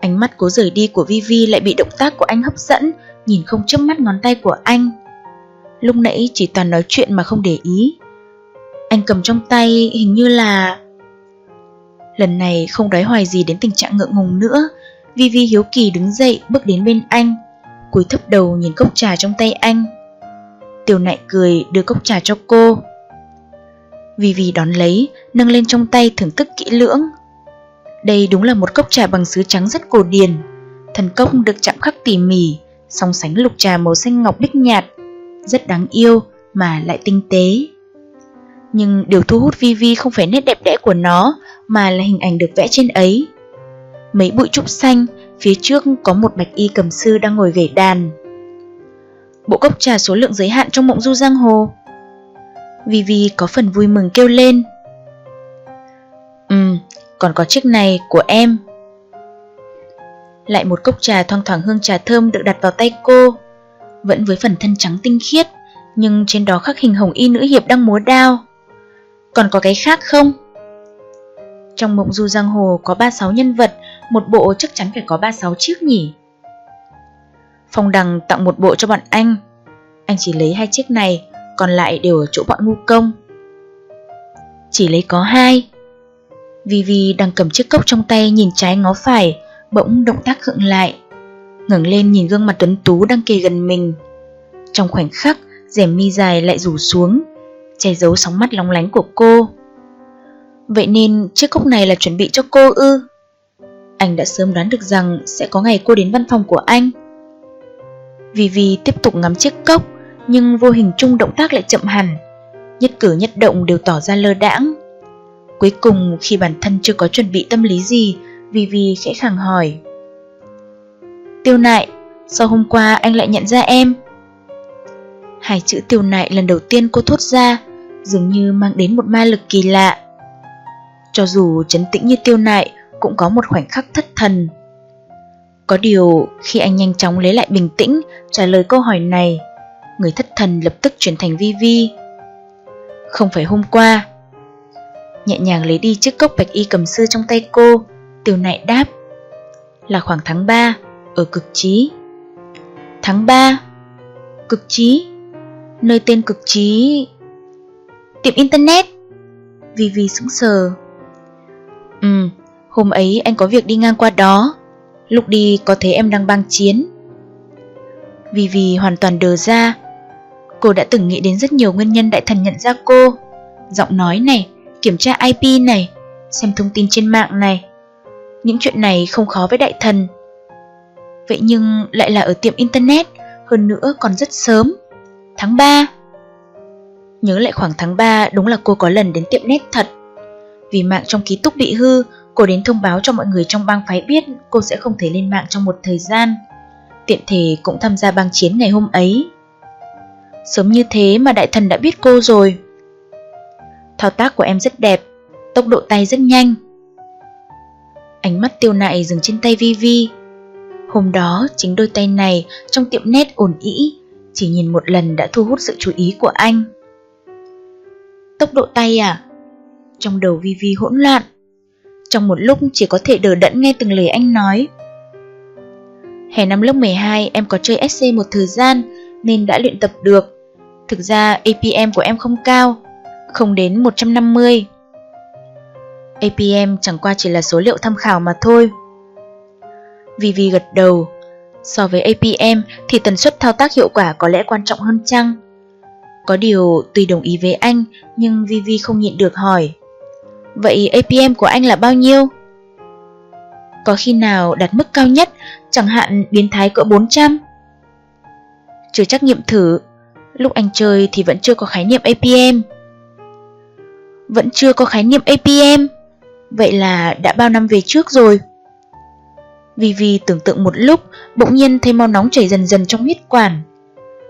Ánh mắt cố rời đi của Vivi lại bị động tác của anh hấp dẫn, nhìn không chớp mắt ngón tay của anh. Lúc nãy chỉ toàn nói chuyện mà không để ý, anh cầm trong tay hình như là... Lần này không đói hoài gì đến tình trạng ngượng ngùng nữa, Vivi hiếu kỳ đứng dậy bước đến bên anh, cúi thấp đầu nhìn cốc trà trong tay anh. Tiểu nại cười đưa cốc trà cho cô. Vivi đón lấy, nâng lên trong tay thưởng thức kỹ lưỡng. Đây đúng là một cốc trà bằng sứ trắng rất cổ điển. Thần cốc được chạm khắc tỉ mỉ, song sánh lục trà màu xanh ngọc bích nhạt, rất đáng yêu mà lại tinh tế. Nhưng điều thu hút Vivi không phải nét đẹp đẽ của nó mà là hình ảnh được vẽ trên ấy. Mấy bụi trúc xanh, phía trước có một bạch y cầm sư đang ngồi gảy đàn. Bộ cốc trà số lượng giới hạn trong mộng du giang hồ. Vivi có phần vui mừng kêu lên. Ừm, còn có chiếc này của em. Lại một cốc trà thoang thoảng hương trà thơm được đặt vào tay cô, vẫn với phần thân trắng tinh khiết, nhưng trên đó khắc hình hồng y nữ hiệp đang múa đao. Còn có cái khác không? Trong mộng du giang hồ có 36 nhân vật, một bộ chắc chắn phải có 36 chiếc nhỉ. Phong Đằng tặng một bộ cho bọn anh. Anh chỉ lấy hai chiếc này, còn lại đều ở chỗ bọn ngu công. Chỉ lấy có hai. Vivi đang cầm chiếc cốc trong tay nhìn trái ngó phải, bỗng động tác khựng lại. ngẩng lên nhìn gương mặt tuấn tú đang kề gần mình. Trong khoảnh khắc, rèm mi dài lại rủ xuống, che giấu sóng mắt lóng lánh của cô. Vậy nên chiếc cốc này là chuẩn bị cho cô ư? Anh đã sớm đoán được rằng sẽ có ngày cô đến văn phòng của anh. Vivi tiếp tục ngắm chiếc cốc, nhưng vô hình chung động tác lại chậm hẳn. Nhất cử nhất động đều tỏ ra lơ đãng. Cuối cùng khi bản thân chưa có chuẩn bị tâm lý gì, Vivi khẽ khàng hỏi. Tiêu nại, sao hôm qua anh lại nhận ra em? Hai chữ tiêu nại lần đầu tiên cô thốt ra, dường như mang đến một ma lực kỳ lạ. Cho dù chấn tĩnh như tiêu nại, cũng có một khoảnh khắc thất thần. Có điều, khi anh nhanh chóng lấy lại bình tĩnh, trả lời câu hỏi này, người thất thần lập tức chuyển thành Vi Vi. Không phải hôm qua. Nhẹ nhàng lấy đi chiếc cốc bạch y cầm sư trong tay cô, tiêu nại đáp. Là khoảng tháng 3, ở cực trí. Tháng 3? Cực trí? Nơi tên cực trí... Tiệm internet? vì vì sững sờ. Ừ, hôm ấy anh có việc đi ngang qua đó. Lúc đi có thấy em đang băng chiến. Vì vì hoàn toàn đờ ra, cô đã từng nghĩ đến rất nhiều nguyên nhân đại thần nhận ra cô. Giọng nói này, kiểm tra IP này, xem thông tin trên mạng này. Những chuyện này không khó với đại thần. Vậy nhưng lại là ở tiệm internet, hơn nữa còn rất sớm. Tháng 3. Nhớ lại khoảng tháng 3 đúng là cô có lần đến tiệm nét thật. Vì mạng trong ký túc bị hư, cô đến thông báo cho mọi người trong bang phái biết cô sẽ không thể lên mạng trong một thời gian. Tiện thể cũng tham gia bang chiến ngày hôm ấy. Sớm như thế mà đại thần đã biết cô rồi. Thao tác của em rất đẹp, tốc độ tay rất nhanh. Ánh mắt tiêu nại dừng trên tay Vi Vi. Hôm đó chính đôi tay này trong tiệm nét ổn ĩ, chỉ nhìn một lần đã thu hút sự chú ý của anh. Tốc độ tay à? Trong đầu Vi Vi hỗn loạn. Trong một lúc chỉ có thể đờ đẫn nghe từng lời anh nói. Hè năm lớp 12 em có chơi SC một thời gian nên đã luyện tập được. Thực ra APM của em không cao, không đến 150. APM chẳng qua chỉ là số liệu tham khảo mà thôi. Vivi gật đầu. So với APM thì tần suất thao tác hiệu quả có lẽ quan trọng hơn chăng? Có điều tuy đồng ý với anh nhưng Vivi không nhịn được hỏi. Vậy APM của anh là bao nhiêu? Có khi nào đạt mức cao nhất, chẳng hạn biến thái cỡ 400? Chưa chắc nghiệm thử, lúc anh chơi thì vẫn chưa có khái niệm APM. Vẫn chưa có khái niệm APM? Vậy là đã bao năm về trước rồi vivi tưởng tượng một lúc, bỗng nhiên thấy máu nóng chảy dần dần trong huyết quản.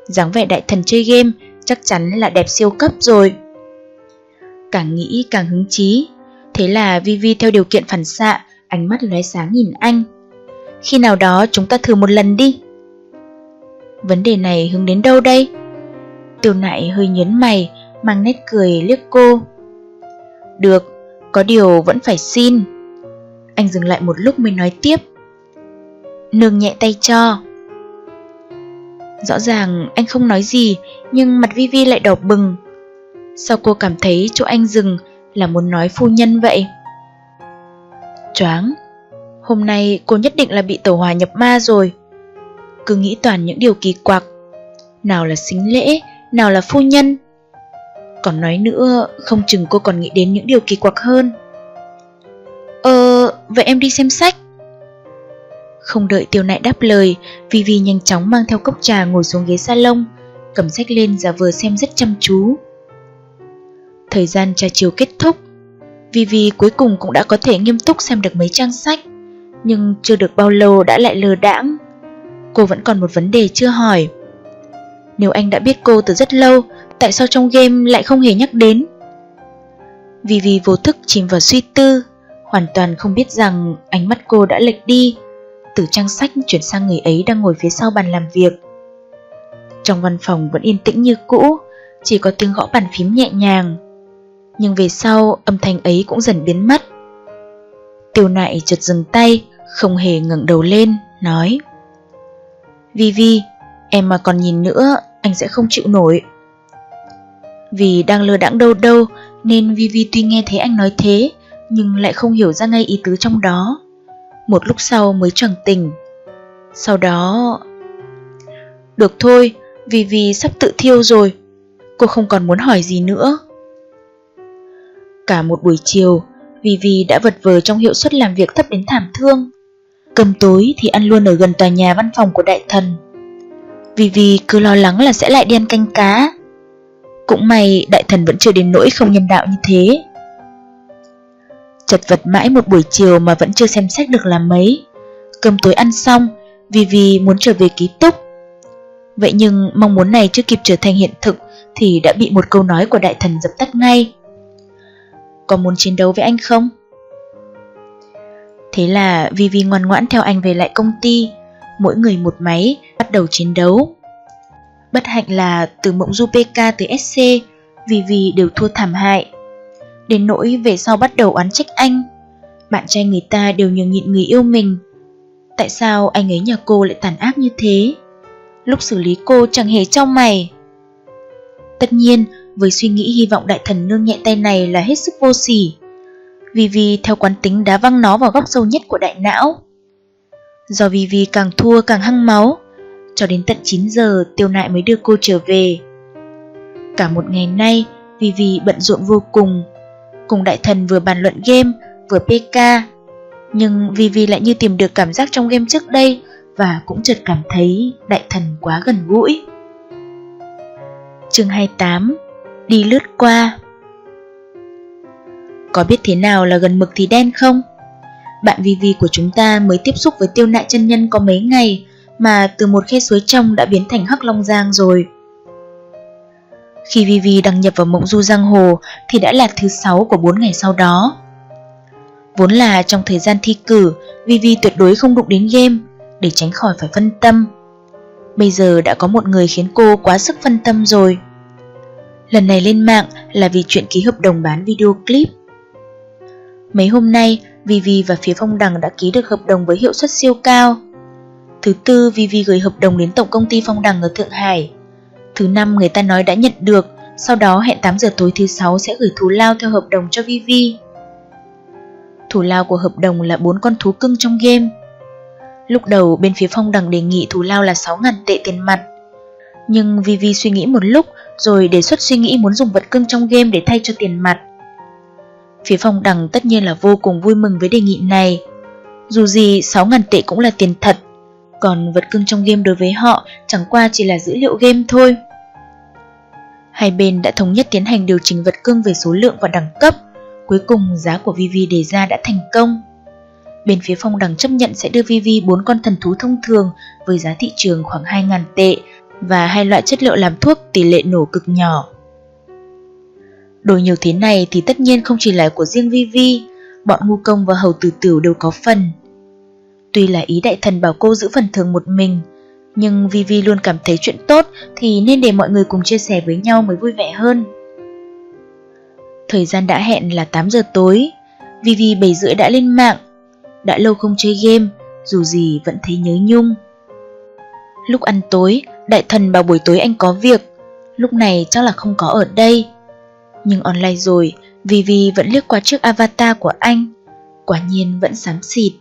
dáng vẻ đại thần chơi game chắc chắn là đẹp siêu cấp rồi. Càng nghĩ càng hứng chí, thế là Vivi theo điều kiện phản xạ, ánh mắt lóe sáng nhìn anh. Khi nào đó chúng ta thử một lần đi. Vấn đề này hướng đến đâu đây? Tiểu nại hơi nhấn mày, mang nét cười liếc cô. Được, có điều vẫn phải xin. Anh dừng lại một lúc mới nói tiếp. Nương nhẹ tay cho. Rõ ràng anh không nói gì, nhưng mặt Vi Vi lại đỏ bừng. Sao cô cảm thấy chỗ anh dừng là muốn nói phu nhân vậy? choáng. Hôm nay cô nhất định là bị tẩu hòa nhập ma rồi. Cứ nghĩ toàn những điều kỳ quặc. Nào là xính lễ, nào là phu nhân. Còn nói nữa, không chừng cô còn nghĩ đến những điều kỳ quặc hơn. Ờ, vậy em đi xem sách. Không đợi tiêu nại đáp lời, Vivi nhanh chóng mang theo cốc trà ngồi xuống ghế salon, cầm sách lên giả vờ xem rất chăm chú. Thời gian trà chiều kết thúc, Vivi cuối cùng cũng đã có thể nghiêm túc xem được mấy trang sách, nhưng chưa được bao lâu đã lại lờ đãng. Cô vẫn còn một vấn đề chưa hỏi. Nếu anh đã biết cô từ rất lâu, tại sao trong game lại không hề nhắc đến? Vivi vô thức chìm vào suy tư, hoàn toàn không biết rằng ánh mắt cô đã lệch đi, từ trang sách chuyển sang người ấy đang ngồi phía sau bàn làm việc. Trong văn phòng vẫn yên tĩnh như cũ, chỉ có tiếng gõ bàn phím nhẹ nhàng. Nhưng về sau âm thanh ấy cũng dần biến mất. Tiêu nại chợt dừng tay, không hề ngẩng đầu lên, nói Vivi, em mà còn nhìn nữa, anh sẽ không chịu nổi. Vì đang lơ đãng đâu đâu, nên Vivi tuy nghe thấy anh nói thế, nhưng lại không hiểu ra ngay ý tứ trong đó. Một lúc sau mới choàng tỉnh. Sau đó... Được thôi, vì vì sắp tự thiêu rồi. Cô không còn muốn hỏi gì nữa. Cả một buổi chiều, vì vì đã vật vờ trong hiệu suất làm việc thấp đến thảm thương. Cơm tối thì ăn luôn ở gần tòa nhà văn phòng của đại thần. Vì vì cứ lo lắng là sẽ lại đi ăn canh cá. Cũng may đại thần vẫn chưa đến nỗi không nhân đạo như thế. Chật vật mãi một buổi chiều mà vẫn chưa xem sách được là mấy. Cơm tối ăn xong, Vivi muốn trở về ký túc. Vậy nhưng mong muốn này chưa kịp trở thành hiện thực thì đã bị một câu nói của đại thần dập tắt ngay. Có muốn chiến đấu với anh không? Thế là Vivi ngoan ngoãn theo anh về lại công ty, mỗi người một máy, bắt đầu chiến đấu. Bất hạnh là từ mộng du PK tới SC, Vivi đều thua thảm hại. Đến nỗi về sau bắt đầu oán trách anh. Bạn trai người ta đều nhường nhịn người yêu mình. Tại sao anh ấy nhà cô lại tàn ác như thế? Lúc xử lý cô chẳng hề trong mày. Tất nhiên, với suy nghĩ hy vọng đại thần nương nhẹ tay này là hết sức vô sỉ. Vì vì theo quán tính đá văng nó vào góc sâu nhất của đại não. Do vì vì càng thua càng hăng máu, Cho đến tận 9 giờ tiêu nại mới đưa cô trở về. Cả một ngày nay vì vì bận rộn vô cùng cùng đại thần vừa bàn luận game, vừa PK. Nhưng Vivi lại như tìm được cảm giác trong game trước đây và cũng chợt cảm thấy đại thần quá gần gũi. Chương 28 Đi lướt qua Có biết thế nào là gần mực thì đen không? Bạn Vivi của chúng ta mới tiếp xúc với tiêu nại chân nhân có mấy ngày mà từ một khe suối trong đã biến thành hắc long giang rồi. Khi Vivi đăng nhập vào mộng du giang hồ thì đã là thứ sáu của 4 ngày sau đó. Vốn là trong thời gian thi cử, Vivi tuyệt đối không đụng đến game để tránh khỏi phải phân tâm. Bây giờ đã có một người khiến cô quá sức phân tâm rồi. Lần này lên mạng là vì chuyện ký hợp đồng bán video clip. Mấy hôm nay, Vivi và phía phong đằng đã ký được hợp đồng với hiệu suất siêu cao. Thứ tư, Vivi gửi hợp đồng đến Tổng công ty Phong Đằng ở Thượng Hải. Thứ năm người ta nói đã nhận được, sau đó hẹn 8 giờ tối thứ sáu sẽ gửi thù lao theo hợp đồng cho Vivi. Thù lao của hợp đồng là bốn con thú cưng trong game. Lúc đầu bên phía phong đằng đề nghị thù lao là 6.000 tệ tiền mặt. Nhưng Vivi suy nghĩ một lúc rồi đề xuất suy nghĩ muốn dùng vật cưng trong game để thay cho tiền mặt. Phía phong đằng tất nhiên là vô cùng vui mừng với đề nghị này. Dù gì 6.000 tệ cũng là tiền thật, còn vật cưng trong game đối với họ chẳng qua chỉ là dữ liệu game thôi. Hai bên đã thống nhất tiến hành điều chỉnh vật cương về số lượng và đẳng cấp, cuối cùng giá của Vivi đề ra đã thành công. Bên phía phong đằng chấp nhận sẽ đưa Vivi 4 con thần thú thông thường với giá thị trường khoảng 2.000 tệ và hai loại chất liệu làm thuốc tỷ lệ nổ cực nhỏ. Đồ nhiều thế này thì tất nhiên không chỉ là của riêng Vivi, bọn ngu công và hầu tử tử đều có phần. Tuy là ý đại thần bảo cô giữ phần thường một mình, nhưng Vivi luôn cảm thấy chuyện tốt thì nên để mọi người cùng chia sẻ với nhau mới vui vẻ hơn. Thời gian đã hẹn là 8 giờ tối, Vivi 7 rưỡi đã lên mạng. Đã lâu không chơi game, dù gì vẫn thấy nhớ nhung. Lúc ăn tối, đại thần bảo buổi tối anh có việc, lúc này chắc là không có ở đây. Nhưng online rồi, Vivi vẫn liếc qua chiếc avatar của anh, quả nhiên vẫn xám xịt.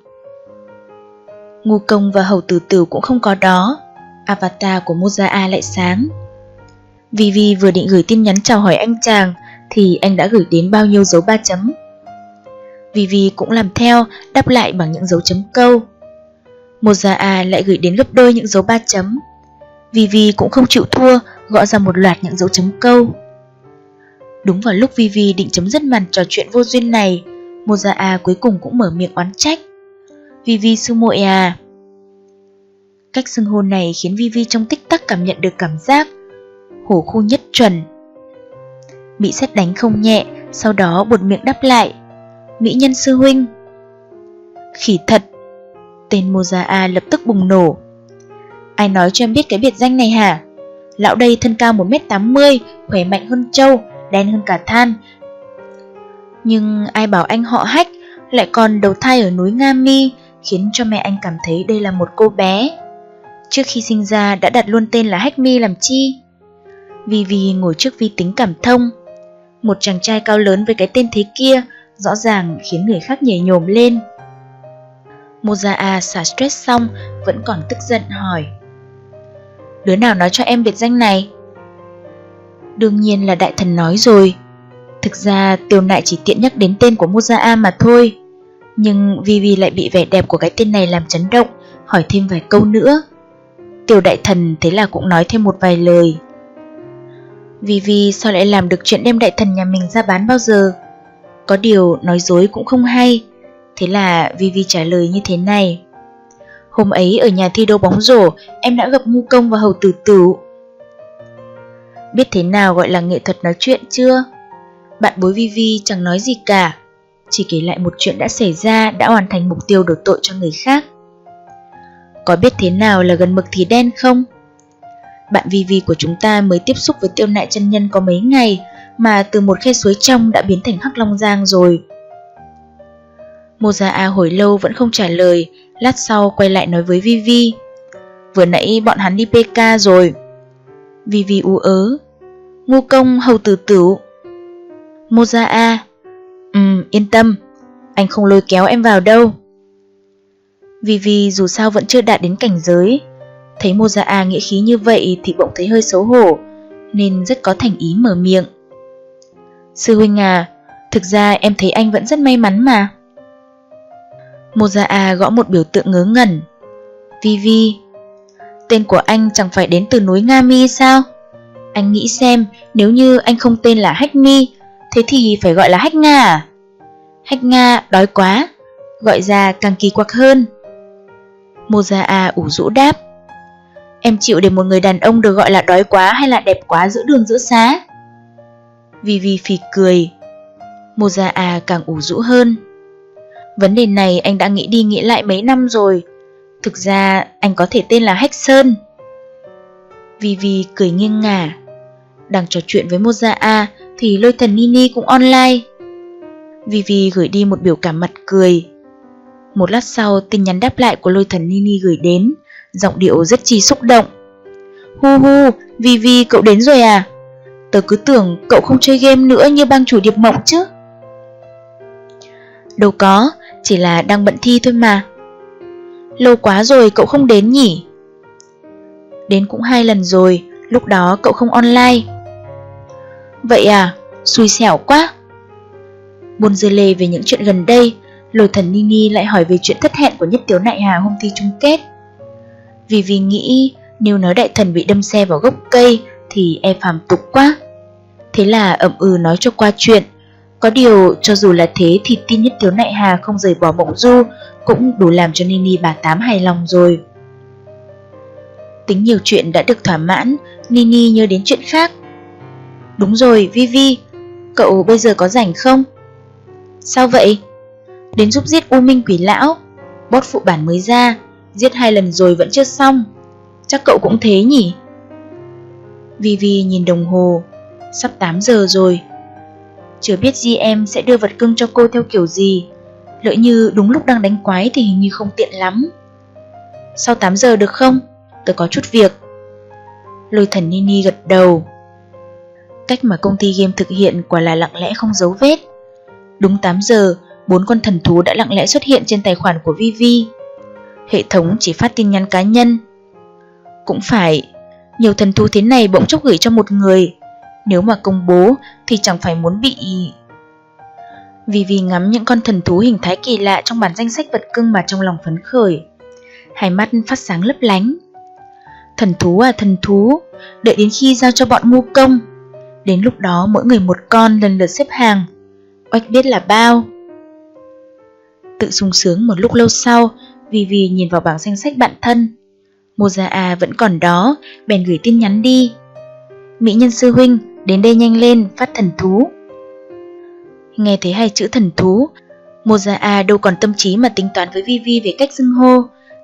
Ngu công và hầu tử tử cũng không có đó, avatar của Mozaa lại sáng. Vivi vừa định gửi tin nhắn chào hỏi anh chàng thì anh đã gửi đến bao nhiêu dấu ba chấm. Vivi cũng làm theo, đáp lại bằng những dấu chấm câu. Mozaa lại gửi đến gấp đôi những dấu ba chấm. Vivi cũng không chịu thua, gõ ra một loạt những dấu chấm câu. Đúng vào lúc Vivi định chấm dứt màn trò chuyện vô duyên này, Mozaa cuối cùng cũng mở miệng oán trách. Vivi Sumoe à. Cách xưng hô này khiến Vivi trong tích tắc cảm nhận được cảm giác hổ khu nhất chuẩn. Bị xét đánh không nhẹ, sau đó buột miệng đáp lại. Mỹ nhân sư huynh. Khỉ thật. Tên Moza lập tức bùng nổ. Ai nói cho em biết cái biệt danh này hả? Lão đây thân cao 1m80, khỏe mạnh hơn trâu, đen hơn cả than. Nhưng ai bảo anh họ hách, lại còn đầu thai ở núi Nga Mi, khiến cho mẹ anh cảm thấy đây là một cô bé. Trước khi sinh ra đã đặt luôn tên là Hách Mi làm chi? Vì vì ngồi trước vi tính cảm thông. Một chàng trai cao lớn với cái tên thế kia rõ ràng khiến người khác nhảy nhồm lên. Moza xả stress xong vẫn còn tức giận hỏi. Đứa nào nói cho em biệt danh này? Đương nhiên là đại thần nói rồi. Thực ra tiêu nại chỉ tiện nhắc đến tên của Moza mà thôi. Nhưng Vivi lại bị vẻ đẹp của cái tên này làm chấn động, hỏi thêm vài câu nữa. Tiểu đại thần thế là cũng nói thêm một vài lời. Vivi sao lại làm được chuyện đem đại thần nhà mình ra bán bao giờ? Có điều nói dối cũng không hay. Thế là Vivi trả lời như thế này. Hôm ấy ở nhà thi đấu bóng rổ, em đã gặp Ngu Công và Hầu Tử Tử. Biết thế nào gọi là nghệ thuật nói chuyện chưa? Bạn bối Vivi chẳng nói gì cả, chỉ kể lại một chuyện đã xảy ra đã hoàn thành mục tiêu đổ tội cho người khác. Có biết thế nào là gần mực thì đen không? Bạn Vivi của chúng ta mới tiếp xúc với tiêu nại chân nhân có mấy ngày mà từ một khe suối trong đã biến thành hắc long giang rồi. Moza A hồi lâu vẫn không trả lời, lát sau quay lại nói với Vivi. Vừa nãy bọn hắn đi PK rồi. Vivi u ớ. Ngu công hầu tử tử. Gia A. Ừm, yên tâm. Anh không lôi kéo em vào đâu. Vivi dù sao vẫn chưa đạt đến cảnh giới. Thấy Moza A nghĩa khí như vậy thì bỗng thấy hơi xấu hổ, nên rất có thành ý mở miệng. Sư huynh à, thực ra em thấy anh vẫn rất may mắn mà. Moza gõ một biểu tượng ngớ ngẩn. Vivi, tên của anh chẳng phải đến từ núi Nga Mi sao? Anh nghĩ xem, nếu như anh không tên là Hách Mi, thế thì phải gọi là Hách Nga à? Hách Nga đói quá, gọi ra càng kỳ quặc hơn. Moza ủ rũ đáp. Em chịu để một người đàn ông được gọi là đói quá hay là đẹp quá giữa đường giữa xá? Vivi phì cười. Moza càng ủ rũ hơn. Vấn đề này anh đã nghĩ đi nghĩ lại mấy năm rồi. Thực ra, anh có thể tên là Hách Sơn. Vivi cười nghiêng ngả. Đang trò chuyện với Moza A thì lôi thần Nini cũng online. Vivi gửi đi một biểu cảm mặt cười. Một lát sau tin nhắn đáp lại của lôi thần Nini gửi đến, giọng điệu rất chi xúc động. Hu hu, Vivi cậu đến rồi à? Tớ cứ tưởng cậu không chơi game nữa như bang chủ điệp mộng chứ. Đâu có, chỉ là đang bận thi thôi mà. Lâu quá rồi cậu không đến nhỉ? Đến cũng hai lần rồi, lúc đó cậu không online. Vậy à, xui xẻo quá. Buồn dưa lê về những chuyện gần đây, lôi thần Nini lại hỏi về chuyện thất hẹn của nhất tiếu nại hà hôm thi chung kết. Vì vì nghĩ nếu nói đại thần bị đâm xe vào gốc cây thì e phàm tục quá. Thế là ẩm ừ nói cho qua chuyện, có điều cho dù là thế thì tin nhất tiếu nại hà không rời bỏ mộng du cũng đủ làm cho Nini bà Tám hài lòng rồi. Tính nhiều chuyện đã được thỏa mãn, Nini nhớ đến chuyện khác. Đúng rồi, Vivi, cậu bây giờ có rảnh không? Sao vậy? Đến giúp giết U Minh Quỷ Lão, bót phụ bản mới ra, giết hai lần rồi vẫn chưa xong. Chắc cậu cũng thế nhỉ? Vivi nhìn đồng hồ, sắp 8 giờ rồi. Chưa biết GM sẽ đưa vật cưng cho cô theo kiểu gì Lỡ như đúng lúc đang đánh quái thì hình như không tiện lắm Sau 8 giờ được không? Tớ có chút việc Lôi thần Nini gật đầu Cách mà công ty game thực hiện quả là lặng lẽ không giấu vết Đúng 8 giờ, bốn con thần thú đã lặng lẽ xuất hiện trên tài khoản của Vivi. Hệ thống chỉ phát tin nhắn cá nhân. Cũng phải, nhiều thần thú thế này bỗng chốc gửi cho một người. Nếu mà công bố thì chẳng phải muốn bị... Vivi ngắm những con thần thú hình thái kỳ lạ trong bản danh sách vật cưng mà trong lòng phấn khởi. Hai mắt phát sáng lấp lánh. Thần thú à thần thú, đợi đến khi giao cho bọn ngu công. Đến lúc đó mỗi người một con lần lượt xếp hàng. Oách biết là bao. Tự sung sướng một lúc lâu sau, Vivi nhìn vào bảng danh sách bạn thân. Moza vẫn còn đó, bèn gửi tin nhắn đi. Mỹ nhân sư huynh, đến đây nhanh lên, phát thần thú. Nghe thấy hai chữ thần thú, Moza đâu còn tâm trí mà tính toán với Vivi về cách xưng hô,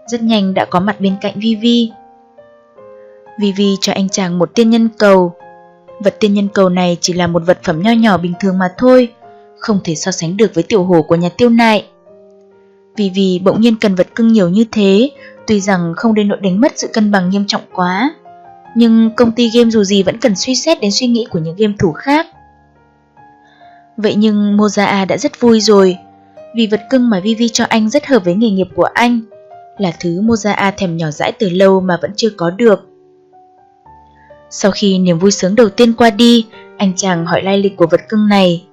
rất nhanh đã có mặt bên cạnh Vivi. Vivi cho anh chàng một tiên nhân cầu. Vật tiên nhân cầu này chỉ là một vật phẩm nho nhỏ bình thường mà thôi, không thể so sánh được với tiểu hổ của nhà tiêu nại. Vì vì bỗng nhiên cần vật cưng nhiều như thế, tuy rằng không đến nỗi đánh mất sự cân bằng nghiêm trọng quá, nhưng công ty game dù gì vẫn cần suy xét đến suy nghĩ của những game thủ khác. Vậy nhưng Mozaa đã rất vui rồi, vì vật cưng mà Vivi cho anh rất hợp với nghề nghiệp của anh, là thứ Mozaa thèm nhỏ dãi từ lâu mà vẫn chưa có được. Sau khi niềm vui sướng đầu tiên qua đi, anh chàng hỏi lai lịch của vật cưng này.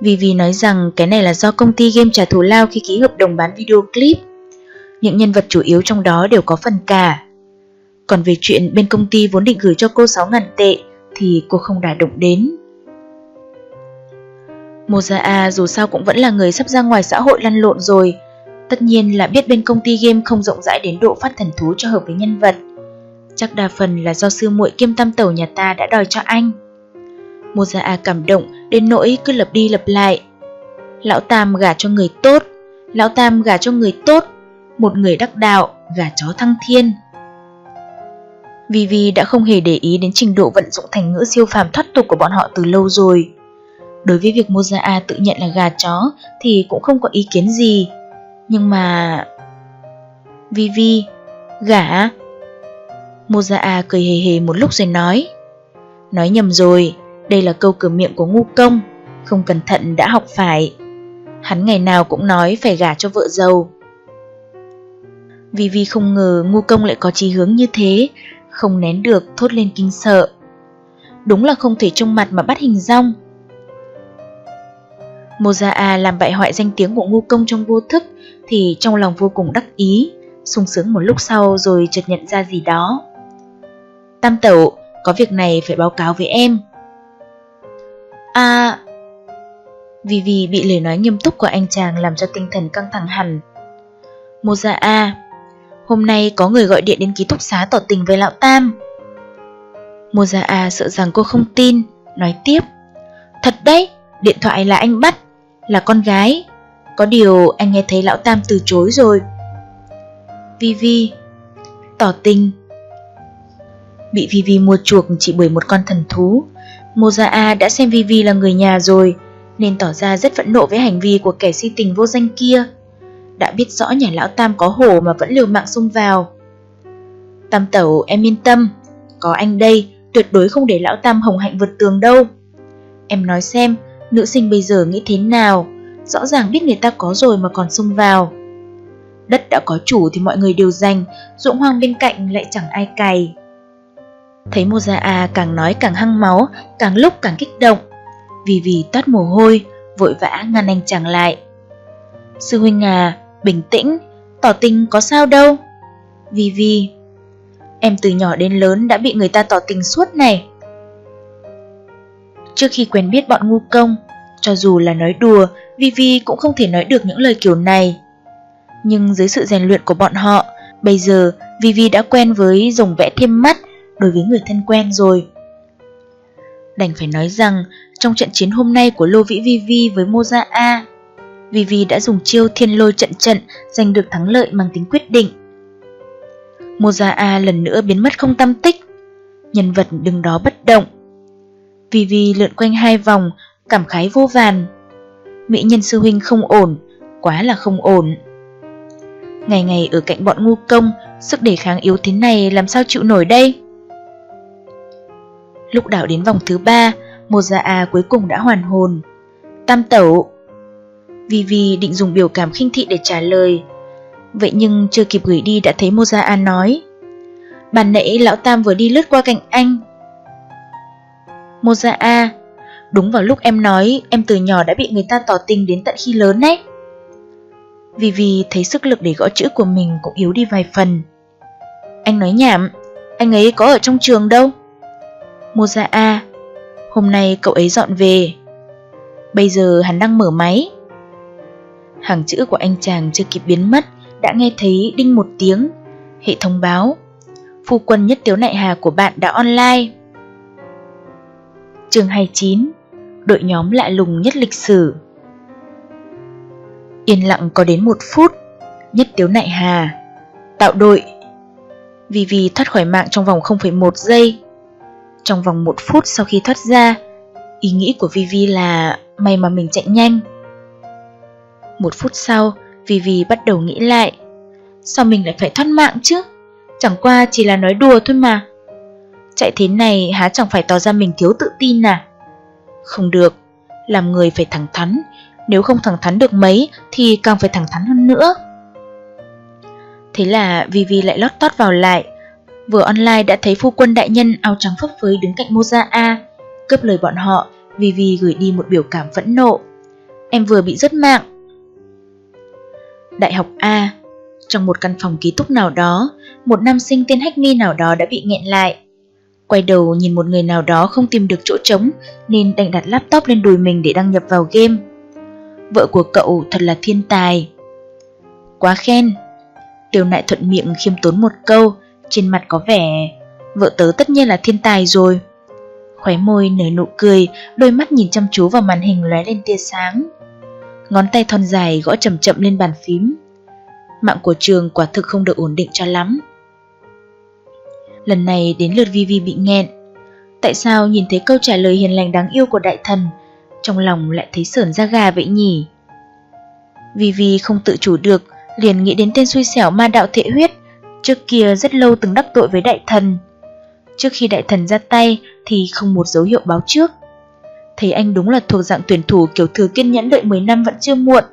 Vivi nói rằng cái này là do công ty game trả thù lao khi ký hợp đồng bán video clip. Những nhân vật chủ yếu trong đó đều có phần cả. Còn về chuyện bên công ty vốn định gửi cho cô 6.000 tệ thì cô không đả động đến. Mozaa dù sao cũng vẫn là người sắp ra ngoài xã hội lăn lộn rồi. Tất nhiên là biết bên công ty game không rộng rãi đến độ phát thần thú cho hợp với nhân vật. Chắc đa phần là do sư muội kiêm tam tẩu nhà ta đã đòi cho anh. Mozaa cảm động đến nỗi cứ lặp đi lặp lại. Lão Tam gả cho người tốt, Lão Tam gả cho người tốt, một người đắc đạo, gả chó thăng thiên. Vivi đã không hề để ý đến trình độ vận dụng thành ngữ siêu phàm thoát tục của bọn họ từ lâu rồi. Đối với việc Moza tự nhận là gà chó thì cũng không có ý kiến gì. Nhưng mà... Vivi, gả? Moza cười hề hề một lúc rồi nói. Nói nhầm rồi, đây là câu cửa miệng của ngu công, không cẩn thận đã học phải. Hắn ngày nào cũng nói phải gả cho vợ giàu. Vì vì không ngờ ngu công lại có chí hướng như thế, không nén được thốt lên kinh sợ. Đúng là không thể trông mặt mà bắt hình rong. Moza làm bại hoại danh tiếng của ngu công trong vô thức thì trong lòng vô cùng đắc ý, sung sướng một lúc sau rồi chợt nhận ra gì đó. Tam tẩu, có việc này phải báo cáo với em. À... Vì vì bị lời nói nghiêm túc của anh chàng làm cho tinh thần căng thẳng hẳn. Moza dạ A, hôm nay có người gọi điện đến ký túc xá tỏ tình với lão Tam. Moza dạ A sợ rằng cô không tin, nói tiếp. Thật đấy, điện thoại là anh bắt, là con gái. Có điều anh nghe thấy lão Tam từ chối rồi. Vivi, tỏ tình. Bị Vivi mua chuộc chỉ bởi một con thần thú, Moza đã xem Vivi là người nhà rồi, nên tỏ ra rất phẫn nộ với hành vi của kẻ si tình vô danh kia. Đã biết rõ nhà lão Tam có hổ mà vẫn liều mạng xông vào. Tam tẩu em yên tâm, có anh đây, tuyệt đối không để lão Tam hồng hạnh vượt tường đâu. Em nói xem, nữ sinh bây giờ nghĩ thế nào, rõ ràng biết người ta có rồi mà còn xông vào. Đất đã có chủ thì mọi người đều dành, ruộng hoang bên cạnh lại chẳng ai cày. Thấy Moza càng nói càng hăng máu, càng lúc càng kích động. Vì vì toát mồ hôi, vội vã ngăn anh chàng lại. Sư huynh à, bình tĩnh, tỏ tình có sao đâu. Vì vì, em từ nhỏ đến lớn đã bị người ta tỏ tình suốt này. Trước khi quen biết bọn ngu công, cho dù là nói đùa, Vivi cũng không thể nói được những lời kiểu này. Nhưng dưới sự rèn luyện của bọn họ, bây giờ Vivi đã quen với dùng vẽ thêm mắt đối với người thân quen rồi. Đành phải nói rằng, trong trận chiến hôm nay của Lô Vĩ Vi Vi với Moza A, Vivi đã dùng chiêu thiên lôi trận trận giành được thắng lợi mang tính quyết định. Moza A lần nữa biến mất không tâm tích, nhân vật đứng đó bất động. Vivi lượn quanh hai vòng, cảm khái vô vàn. Mỹ nhân sư huynh không ổn, quá là không ổn. Ngày ngày ở cạnh bọn ngu công, sức đề kháng yếu thế này làm sao chịu nổi đây? Lúc đảo đến vòng thứ ba, một gia à cuối cùng đã hoàn hồn. Tam tẩu. Vivi định dùng biểu cảm khinh thị để trả lời. Vậy nhưng chưa kịp gửi đi đã thấy Moza An nói. Bàn nãy lão Tam vừa đi lướt qua cạnh anh. Moza A, đúng vào lúc em nói em từ nhỏ đã bị người ta tỏ tình đến tận khi lớn ấy. Vivi thấy sức lực để gõ chữ của mình cũng yếu đi vài phần. Anh nói nhảm, anh ấy có ở trong trường đâu. Moza dạ A, hôm nay cậu ấy dọn về. Bây giờ hắn đang mở máy. Hàng chữ của anh chàng chưa kịp biến mất, đã nghe thấy đinh một tiếng. Hệ thống báo, phu quân nhất tiếu nại hà của bạn đã online. Chương 29 Đội nhóm lạ lùng nhất lịch sử Yên lặng có đến một phút Nhất tiếu nại hà Tạo đội Vì vì thoát khỏi mạng trong vòng 0,1 giây trong vòng một phút sau khi thoát ra. Ý nghĩ của Vivi là May mà mình chạy nhanh. Một phút sau, Vivi bắt đầu nghĩ lại. Sao mình lại phải thoát mạng chứ? Chẳng qua chỉ là nói đùa thôi mà. Chạy thế này há chẳng phải tỏ ra mình thiếu tự tin à? Không được, Làm người phải thẳng thắn. Nếu không thẳng thắn được mấy, Thì càng phải thẳng thắn hơn nữa. Thế là Vivi lại lót tót vào lại. Vừa online đã thấy phu quân đại nhân áo trắng phấp phới đứng cạnh Moza A, Cướp lời bọn họ Vivi gửi đi một biểu cảm phẫn nộ. Em vừa bị rớt mạng. Đại học A, Trong một căn phòng ký túc nào đó, Một nam sinh tên Hackmi nào đó đã bị nghẹn lại. Quay đầu nhìn một người nào đó không tìm được chỗ trống Nên đành đặt laptop lên đùi mình để đăng nhập vào game. Vợ của cậu thật là thiên tài. Quá khen. Tiêu nại thuận miệng khiêm tốn một câu trên mặt có vẻ, Vợ tớ tất nhiên là thiên tài rồi. Khóe môi nở nụ cười, Đôi mắt nhìn chăm chú vào màn hình lóe lên tia sáng. Ngón tay thon dài gõ chậm chậm lên bàn phím. Mạng của trường quả thực không được ổn định cho lắm. Lần này đến lượt Vivi bị nghẹn. Tại sao nhìn thấy câu trả lời hiền lành đáng yêu của đại thần, Trong lòng lại thấy sởn da gà vậy nhỉ? Vivi không tự chủ được, Liền nghĩ đến tên xui xẻo ma đạo thệ huyết. Trước kia rất lâu từng đắc tội với đại thần Trước khi đại thần ra tay Thì không một dấu hiệu báo trước Thấy anh đúng là thuộc dạng tuyển thủ kiểu thừa kiên nhẫn đợi 10 năm vẫn chưa muộn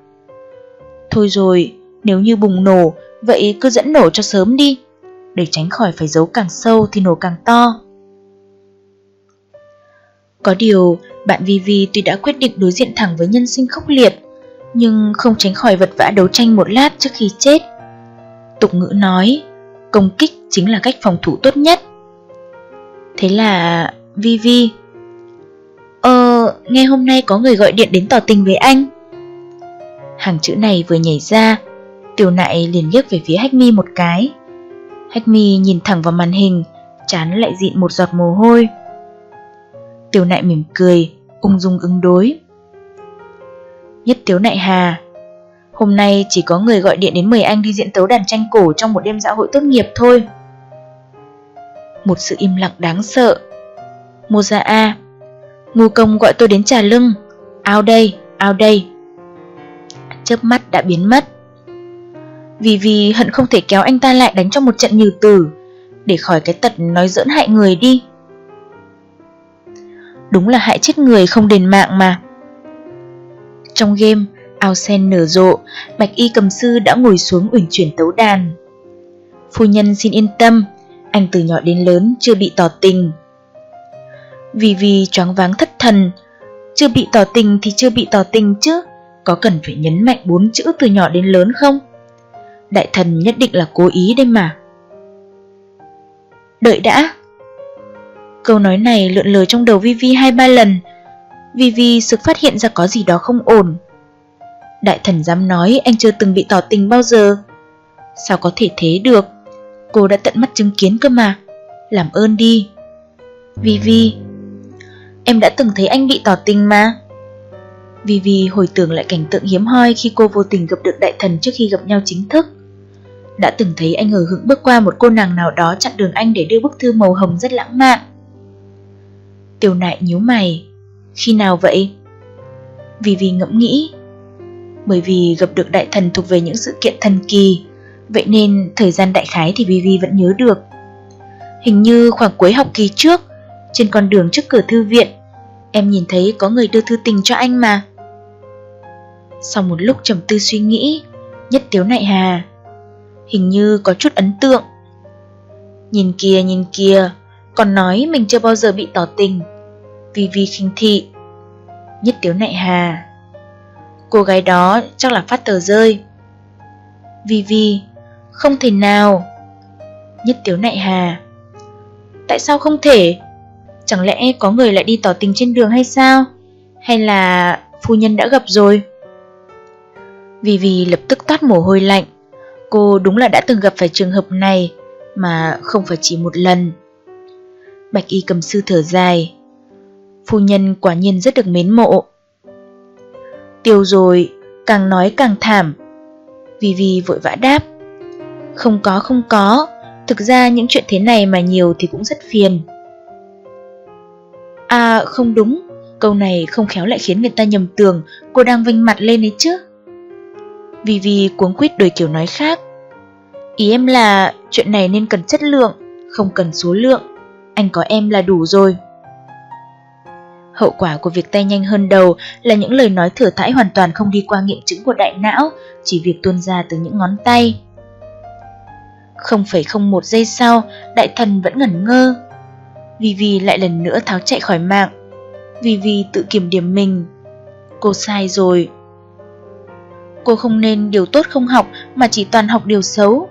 Thôi rồi, nếu như bùng nổ Vậy cứ dẫn nổ cho sớm đi để tránh khỏi phải giấu càng sâu thì nổ càng to. Có điều, bạn Vivi tuy đã quyết định đối diện thẳng với nhân sinh khốc liệt, nhưng không tránh khỏi vật vã đấu tranh một lát trước khi chết. Tục ngữ nói, công kích chính là cách phòng thủ tốt nhất. Thế là Vivi Ờ, nghe hôm nay có người gọi điện đến tỏ tình với anh. Hàng chữ này vừa nhảy ra, tiểu nại liền liếc về phía Hách Mi một cái. Hách mi nhìn thẳng vào màn hình, chán lại dịn một giọt mồ hôi. Tiểu nại mỉm cười, ung dung ứng đối. Nhất tiếu nại hà, hôm nay chỉ có người gọi điện đến mời anh đi diễn tấu đàn tranh cổ trong một đêm dạ hội tốt nghiệp thôi. Một sự im lặng đáng sợ. Moza A, ngu công gọi tôi đến trà lưng, ao đây, ao đây. Chớp mắt đã biến mất. Vì vì hận không thể kéo anh ta lại đánh cho một trận nhừ tử Để khỏi cái tật nói dỡn hại người đi Đúng là hại chết người không đền mạng mà Trong game, ao sen nở rộ, Bạch y cầm sư đã ngồi xuống uyển chuyển tấu đàn. Phu nhân xin yên tâm, Anh từ nhỏ đến lớn chưa bị tỏ tình. Vì vì choáng váng thất thần, Chưa bị tỏ tình thì chưa bị tỏ tình chứ, Có cần phải nhấn mạnh bốn chữ từ nhỏ đến lớn không? Đại thần nhất định là cố ý đây mà. Đợi đã. Câu nói này lượn lờ trong đầu Vivi hai ba lần. Vivi sực phát hiện ra có gì đó không ổn. Đại thần dám nói anh chưa từng bị tỏ tình bao giờ. Sao có thể thế được? Cô đã tận mắt chứng kiến cơ mà. Làm ơn đi. Vivi Em đã từng thấy anh bị tỏ tình mà. Vivi hồi tưởng lại cảnh tượng hiếm hoi khi cô vô tình gặp được đại thần trước khi gặp nhau chính thức. Đã từng thấy anh hờ hững bước qua một cô nàng nào đó chặn đường anh để đưa bức thư màu hồng rất lãng mạn. Tiểu nại nhíu mày, khi nào vậy? Vì vì ngẫm nghĩ, bởi vì gặp được đại thần thuộc về những sự kiện thần kỳ, vậy nên thời gian đại khái thì Vivi vẫn nhớ được. Hình như khoảng cuối học kỳ trước, trên con đường trước cửa thư viện, em nhìn thấy có người đưa thư tình cho anh mà. Sau một lúc trầm tư suy nghĩ, nhất tiếu nại hà. Hình như có chút ấn tượng. Nhìn kia nhìn kia, còn nói mình chưa bao giờ bị tỏ tình. Vì vì khinh thị. Nhất tiếu nại hà. Cô gái đó chắc là phát tờ rơi. Vì vì, không thể nào. Nhất tiếu nại hà. Tại sao không thể? Chẳng lẽ có người lại đi tỏ tình trên đường hay sao? Hay là phu nhân đã gặp rồi? Vì vì lập tức toát mồ hôi lạnh. Cô đúng là đã từng gặp phải trường hợp này, mà không phải chỉ một lần. Bạch y cầm sư thở dài. Phu nhân quả nhiên rất được mến mộ. Tiêu rồi, càng nói càng thảm. Vì vì vội vã đáp. Không có không có, thực ra những chuyện thế này mà nhiều thì cũng rất phiền. À không đúng, câu này không khéo lại khiến người ta nhầm tưởng cô đang vênh mặt lên ấy chứ. Vì vì cuống quýt đổi kiểu nói khác. Ý em là chuyện này nên cần chất lượng, không cần số lượng. Anh có em là đủ rồi. Hậu quả của việc tay nhanh hơn đầu là những lời nói thừa thãi hoàn toàn không đi qua nghiệm chứng của đại não, chỉ việc tuôn ra từ những ngón tay. Không phải không một giây sau, đại thần vẫn ngẩn ngơ. Vivi lại lần nữa tháo chạy khỏi mạng. Vivi tự kiểm điểm mình. Cô sai rồi. Cô không nên điều tốt không học mà chỉ toàn học điều xấu.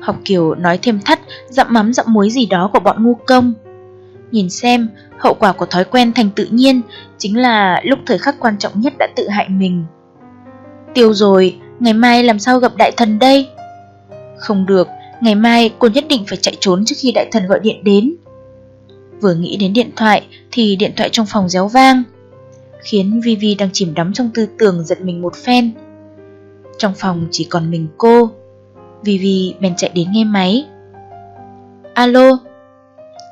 Học kiểu nói thêm thắt, dặm mắm dặm muối gì đó của bọn ngu công. Nhìn xem, hậu quả của thói quen thành tự nhiên chính là lúc thời khắc quan trọng nhất đã tự hại mình. Tiêu rồi, ngày mai làm sao gặp đại thần đây? Không được, ngày mai cô nhất định phải chạy trốn trước khi đại thần gọi điện đến. Vừa nghĩ đến điện thoại thì điện thoại trong phòng réo vang, khiến Vivi đang chìm đắm trong tư tưởng giật mình một phen. Trong phòng chỉ còn mình cô, Vivi bèn chạy đến nghe máy. Alo,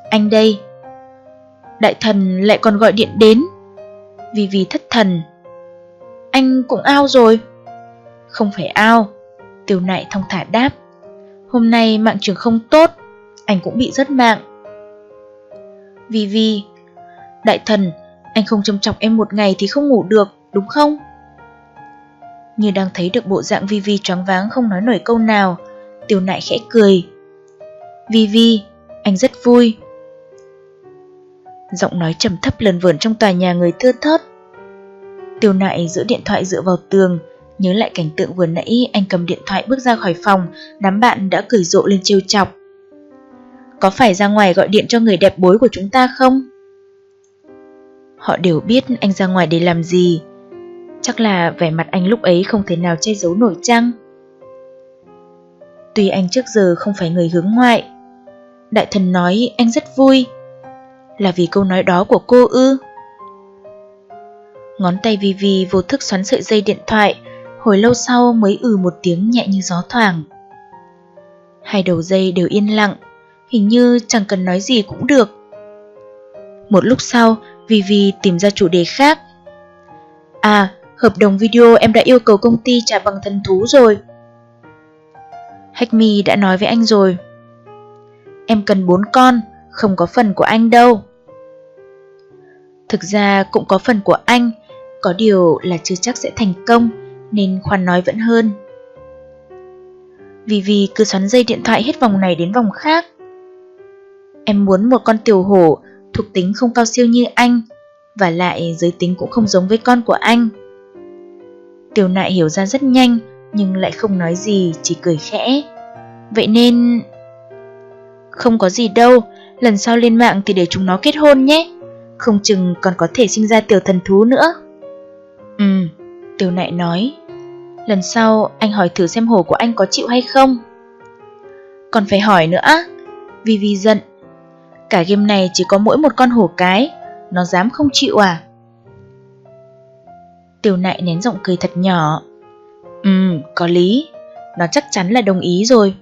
anh đây. Đại thần lại còn gọi điện đến. vì vì thất thần. Anh cũng ao rồi. Không phải ao, Tiêu nại thông thả đáp. Hôm nay mạng trường không tốt, anh cũng bị rất mạng. Vì vì, đại thần, anh không chăm chọc em một ngày thì không ngủ được, đúng không? Như đang thấy được bộ dạng Vi Vi choáng váng không nói nổi câu nào, Tiêu nại khẽ cười. Vi Vi, anh rất vui. Giọng nói trầm thấp lần vườn trong tòa nhà người thưa thớt. Tiêu nại giữ điện thoại dựa vào tường, nhớ lại cảnh tượng vừa nãy anh cầm điện thoại bước ra khỏi phòng, đám bạn đã cười rộ lên trêu chọc. Có phải ra ngoài gọi điện cho người đẹp bối của chúng ta không? Họ đều biết anh ra ngoài để làm gì. Chắc là vẻ mặt anh lúc ấy không thể nào che giấu nổi chăng? Tuy anh trước giờ không phải người hướng ngoại, đại thần nói anh rất vui. Là vì câu nói đó của cô ư? Ngón tay Vivi vô thức xoắn sợi dây điện thoại, hồi lâu sau mới ừ một tiếng nhẹ như gió thoảng. Hai đầu dây đều yên lặng, hình như chẳng cần nói gì cũng được. Một lúc sau, Vivi tìm ra chủ đề khác. À, hợp đồng video em đã yêu cầu công ty trả bằng thần thú rồi. Hackme đã nói với anh rồi. Em cần bốn con, không có phần của anh đâu. Thực ra cũng có phần của anh, có điều là chưa chắc sẽ thành công, nên khoan nói vẫn hơn. Vì vì cứ xoắn dây điện thoại hết vòng này đến vòng khác. Em muốn một con tiểu hổ thuộc tính không cao siêu như anh, và lại giới tính cũng không giống với con của anh. Tiểu nại hiểu ra rất nhanh, nhưng lại không nói gì, chỉ cười khẽ. Vậy nên... Không có gì đâu, lần sau lên mạng thì để chúng nó kết hôn nhé. Không chừng còn có thể sinh ra tiểu thần thú nữa. Ừ, tiểu nại nói. Lần sau anh hỏi thử xem hổ của anh có chịu hay không. Còn phải hỏi nữa. Vì vì giận. Cả game này chỉ có mỗi một con hổ cái, nó dám không chịu à? Tiểu nại nén giọng cười thật nhỏ. Ừ, có lý, nó chắc chắn là đồng ý rồi.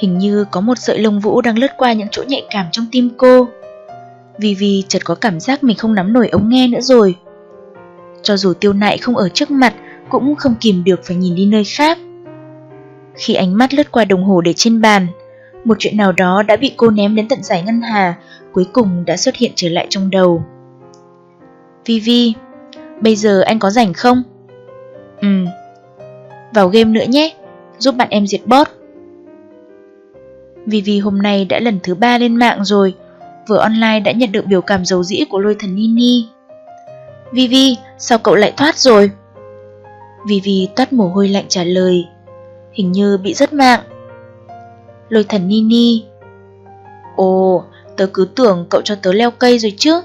Hình như có một sợi lông vũ đang lướt qua những chỗ nhạy cảm trong tim cô. Vì vì chợt có cảm giác mình không nắm nổi ống nghe nữa rồi. Cho dù tiêu nại không ở trước mặt, cũng không kìm được phải nhìn đi nơi khác. Khi ánh mắt lướt qua đồng hồ để trên bàn, một chuyện nào đó đã bị cô ném đến tận giải ngân hà, cuối cùng đã xuất hiện trở lại trong đầu. Vivi, Bây giờ anh có rảnh không? Ừ. Vào game nữa nhé, giúp bạn em diệt bot. Vì vì hôm nay đã lần thứ ba lên mạng rồi, vừa online đã nhận được biểu cảm dấu dĩ của lôi thần Nini. Vivi, sao cậu lại thoát rồi? Vivi toát mồ hôi lạnh trả lời, hình như bị rất mạng. Lôi thần Nini Ồ, tớ cứ tưởng cậu cho tớ leo cây rồi chứ.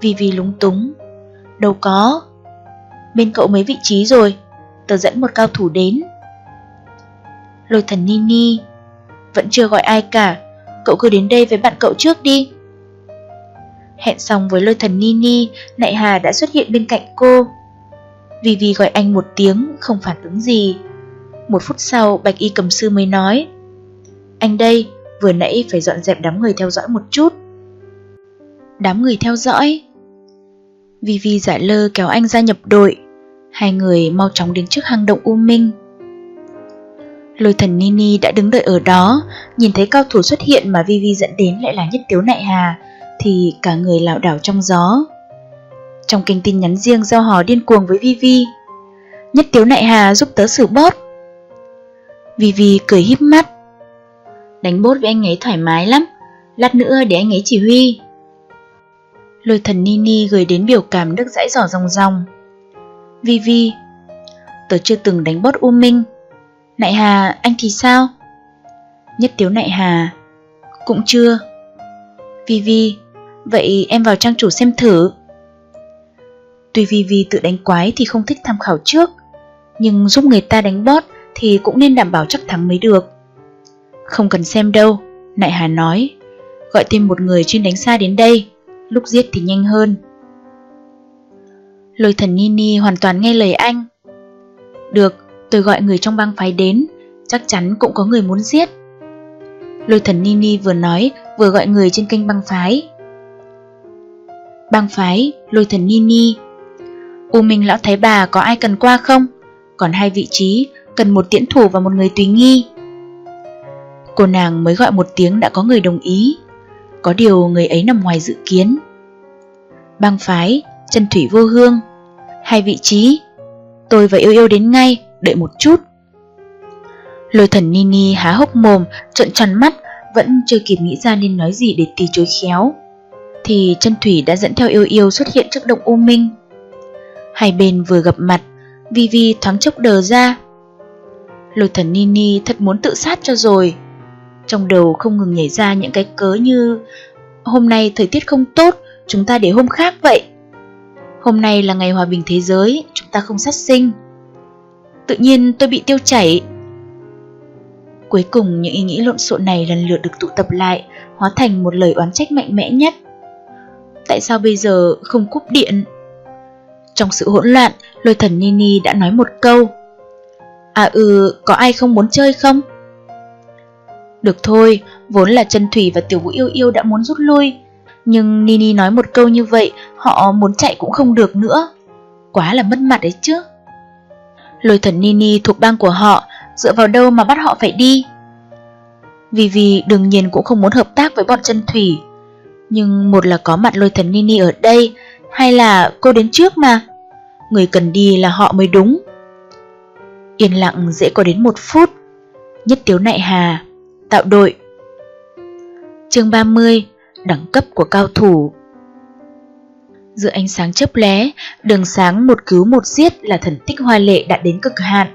Vivi lúng túng, đâu có. Bên cậu mấy vị trí rồi, tớ dẫn một cao thủ đến. Lôi thần Nini vẫn chưa gọi ai cả, cậu cứ đến đây với bạn cậu trước đi. Hẹn xong với lôi thần Nini, Nại Hà đã xuất hiện bên cạnh cô. Vì vì gọi anh một tiếng, không phản ứng gì. Một phút sau, Bạch Y cầm sư mới nói. Anh đây, vừa nãy phải dọn dẹp đám người theo dõi một chút. Đám người theo dõi? Vì vì giả lơ kéo anh ra nhập đội. Hai người mau chóng đến trước hang động U Minh. Lôi thần Nini đã đứng đợi ở đó, nhìn thấy cao thủ xuất hiện mà Vivi dẫn đến lại là nhất tiếu nại hà, thì cả người lảo đảo trong gió. Trong kênh tin nhắn riêng giao hò điên cuồng với Vivi, nhất tiếu nại hà giúp tớ xử bốt. Vivi cười híp mắt. Đánh bốt với anh ấy thoải mái lắm, lát nữa để anh ấy chỉ huy. Lôi thần Nini gửi đến biểu cảm nước dãi dỏ ròng ròng. Vivi, tớ chưa từng đánh bốt U Minh, Nại Hà, anh thì sao? Nhất tiếu Nại Hà Cũng chưa. Vi Vi, vậy em vào trang chủ xem thử. Tuy Vi Vi tự đánh quái thì không thích tham khảo trước Nhưng giúp người ta đánh bót thì cũng nên đảm bảo chắc thắng mới được. Không cần xem đâu, Nại Hà nói. Gọi thêm một người chuyên đánh xa đến đây Lúc giết thì nhanh hơn. Lôi thần Nini hoàn toàn nghe lời anh. Được, Tôi gọi người trong bang phái đến, chắc chắn cũng có người muốn giết. Lôi thần Nini vừa nói, vừa gọi người trên kênh băng phái. Băng phái, lôi thần Nini. U Minh Lão Thái Bà có ai cần qua không? Còn hai vị trí, cần một tiễn thủ và một người tùy nghi. Cô nàng mới gọi một tiếng đã có người đồng ý. Có điều người ấy nằm ngoài dự kiến. Băng phái, chân thủy vô hương. Hai vị trí. Tôi và yêu yêu đến ngay, đợi một chút. Lôi thần Nini há hốc mồm, trợn tròn mắt, vẫn chưa kịp nghĩ ra nên nói gì để từ chối khéo. Thì chân thủy đã dẫn theo yêu yêu xuất hiện trước động U Minh. Hai bên vừa gặp mặt, Vivi thoáng chốc đờ ra. Lôi thần Nini thật muốn tự sát cho rồi. Trong đầu không ngừng nhảy ra những cái cớ như Hôm nay thời tiết không tốt, chúng ta để hôm khác vậy. Hôm nay là ngày hòa bình thế giới, chúng ta không sát sinh tự nhiên tôi bị tiêu chảy. Cuối cùng những ý nghĩ lộn xộn này lần lượt được tụ tập lại, hóa thành một lời oán trách mạnh mẽ nhất. Tại sao bây giờ không cúp điện? Trong sự hỗn loạn, lôi thần Nini đã nói một câu. À ừ, có ai không muốn chơi không? Được thôi, vốn là chân Thủy và Tiểu Vũ Yêu Yêu đã muốn rút lui. Nhưng Nini nói một câu như vậy, họ muốn chạy cũng không được nữa. Quá là mất mặt đấy chứ. Lôi thần Nini thuộc bang của họ, dựa vào đâu mà bắt họ phải đi? Vì vì đương nhiên cũng không muốn hợp tác với bọn chân thủy. Nhưng một là có mặt lôi thần Nini ở đây, hay là cô đến trước mà. Người cần đi là họ mới đúng. Yên lặng dễ có đến một phút. Nhất tiếu nại hà, tạo đội. chương 30, đẳng cấp của cao thủ Giữa ánh sáng chớp lé, đường sáng một cứu một giết là thần tích hoa lệ đã đến cực hạn.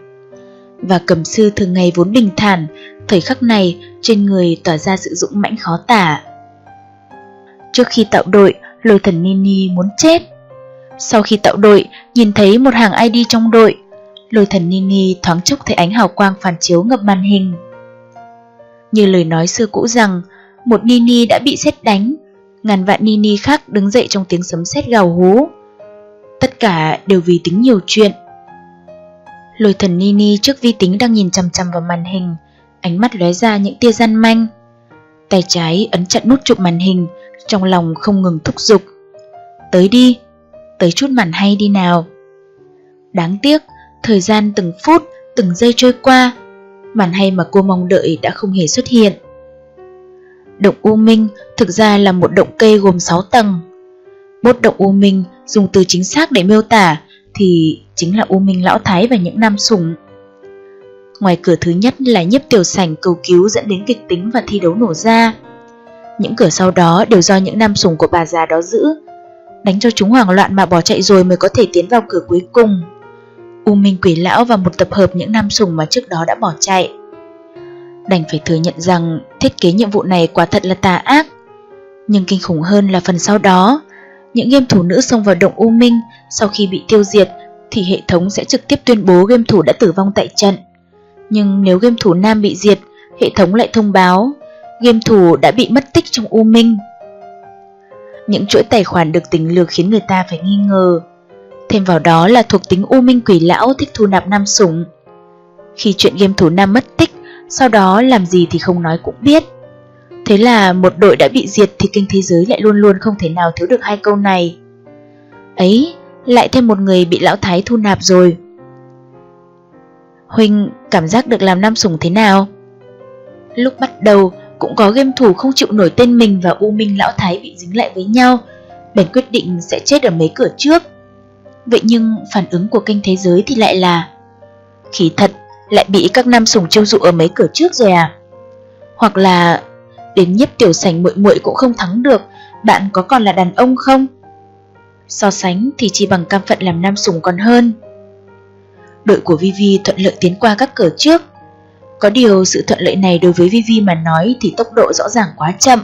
Và cầm sư thường ngày vốn bình thản, thời khắc này trên người tỏa ra sự dũng mãnh khó tả. Trước khi tạo đội, lôi thần Nini muốn chết. Sau khi tạo đội, nhìn thấy một hàng ID trong đội, lôi thần Nini thoáng chốc thấy ánh hào quang phản chiếu ngập màn hình. Như lời nói xưa cũ rằng, một Nini đã bị xét đánh, ngàn vạn Nini khác đứng dậy trong tiếng sấm sét gào hú. Tất cả đều vì tính nhiều chuyện. Lôi thần Nini trước vi tính đang nhìn chằm chằm vào màn hình, ánh mắt lóe ra những tia gian manh. Tay trái ấn chặn nút chụp màn hình, trong lòng không ngừng thúc giục. Tới đi, tới chút màn hay đi nào. Đáng tiếc, thời gian từng phút, từng giây trôi qua, màn hay mà cô mong đợi đã không hề xuất hiện. Động U Minh thực ra là một động cây gồm 6 tầng. Bốt động U Minh dùng từ chính xác để miêu tả thì chính là U Minh Lão Thái và những nam sủng. Ngoài cửa thứ nhất là nhiếp tiểu sảnh cầu cứu dẫn đến kịch tính và thi đấu nổ ra. Những cửa sau đó đều do những nam sủng của bà già đó giữ, đánh cho chúng hoảng loạn mà bỏ chạy rồi mới có thể tiến vào cửa cuối cùng. U Minh Quỷ Lão và một tập hợp những nam sủng mà trước đó đã bỏ chạy. Đành phải thừa nhận rằng thiết kế nhiệm vụ này quả thật là tà ác. Nhưng kinh khủng hơn là phần sau đó, những game thủ nữ xông vào động U Minh sau khi bị tiêu diệt thì hệ thống sẽ trực tiếp tuyên bố game thủ đã tử vong tại trận. Nhưng nếu game thủ nam bị diệt, hệ thống lại thông báo game thủ đã bị mất tích trong U Minh. Những chuỗi tài khoản được tính lược khiến người ta phải nghi ngờ. Thêm vào đó là thuộc tính U Minh Quỷ Lão thích thu nạp nam sủng. Khi chuyện game thủ nam mất tích, sau đó làm gì thì không nói cũng biết. Thế là một đội đã bị diệt thì kênh thế giới lại luôn luôn không thể nào thiếu được hai câu này. Ấy, lại thêm một người bị lão thái thu nạp rồi. Huynh cảm giác được làm nam sủng thế nào? Lúc bắt đầu cũng có game thủ không chịu nổi tên mình và U Minh lão thái bị dính lại với nhau, bèn quyết định sẽ chết ở mấy cửa trước. Vậy nhưng phản ứng của kênh thế giới thì lại là Khí thật, lại bị các nam sủng chiêu dụ ở mấy cửa trước rồi à? Hoặc là đến nhiếp tiểu sảnh muội muội cũng không thắng được, bạn có còn là đàn ông không? So sánh thì chỉ bằng cam phận làm nam sủng còn hơn. Đội của Vivi thuận lợi tiến qua các cửa trước. Có điều sự thuận lợi này đối với Vivi mà nói thì tốc độ rõ ràng quá chậm.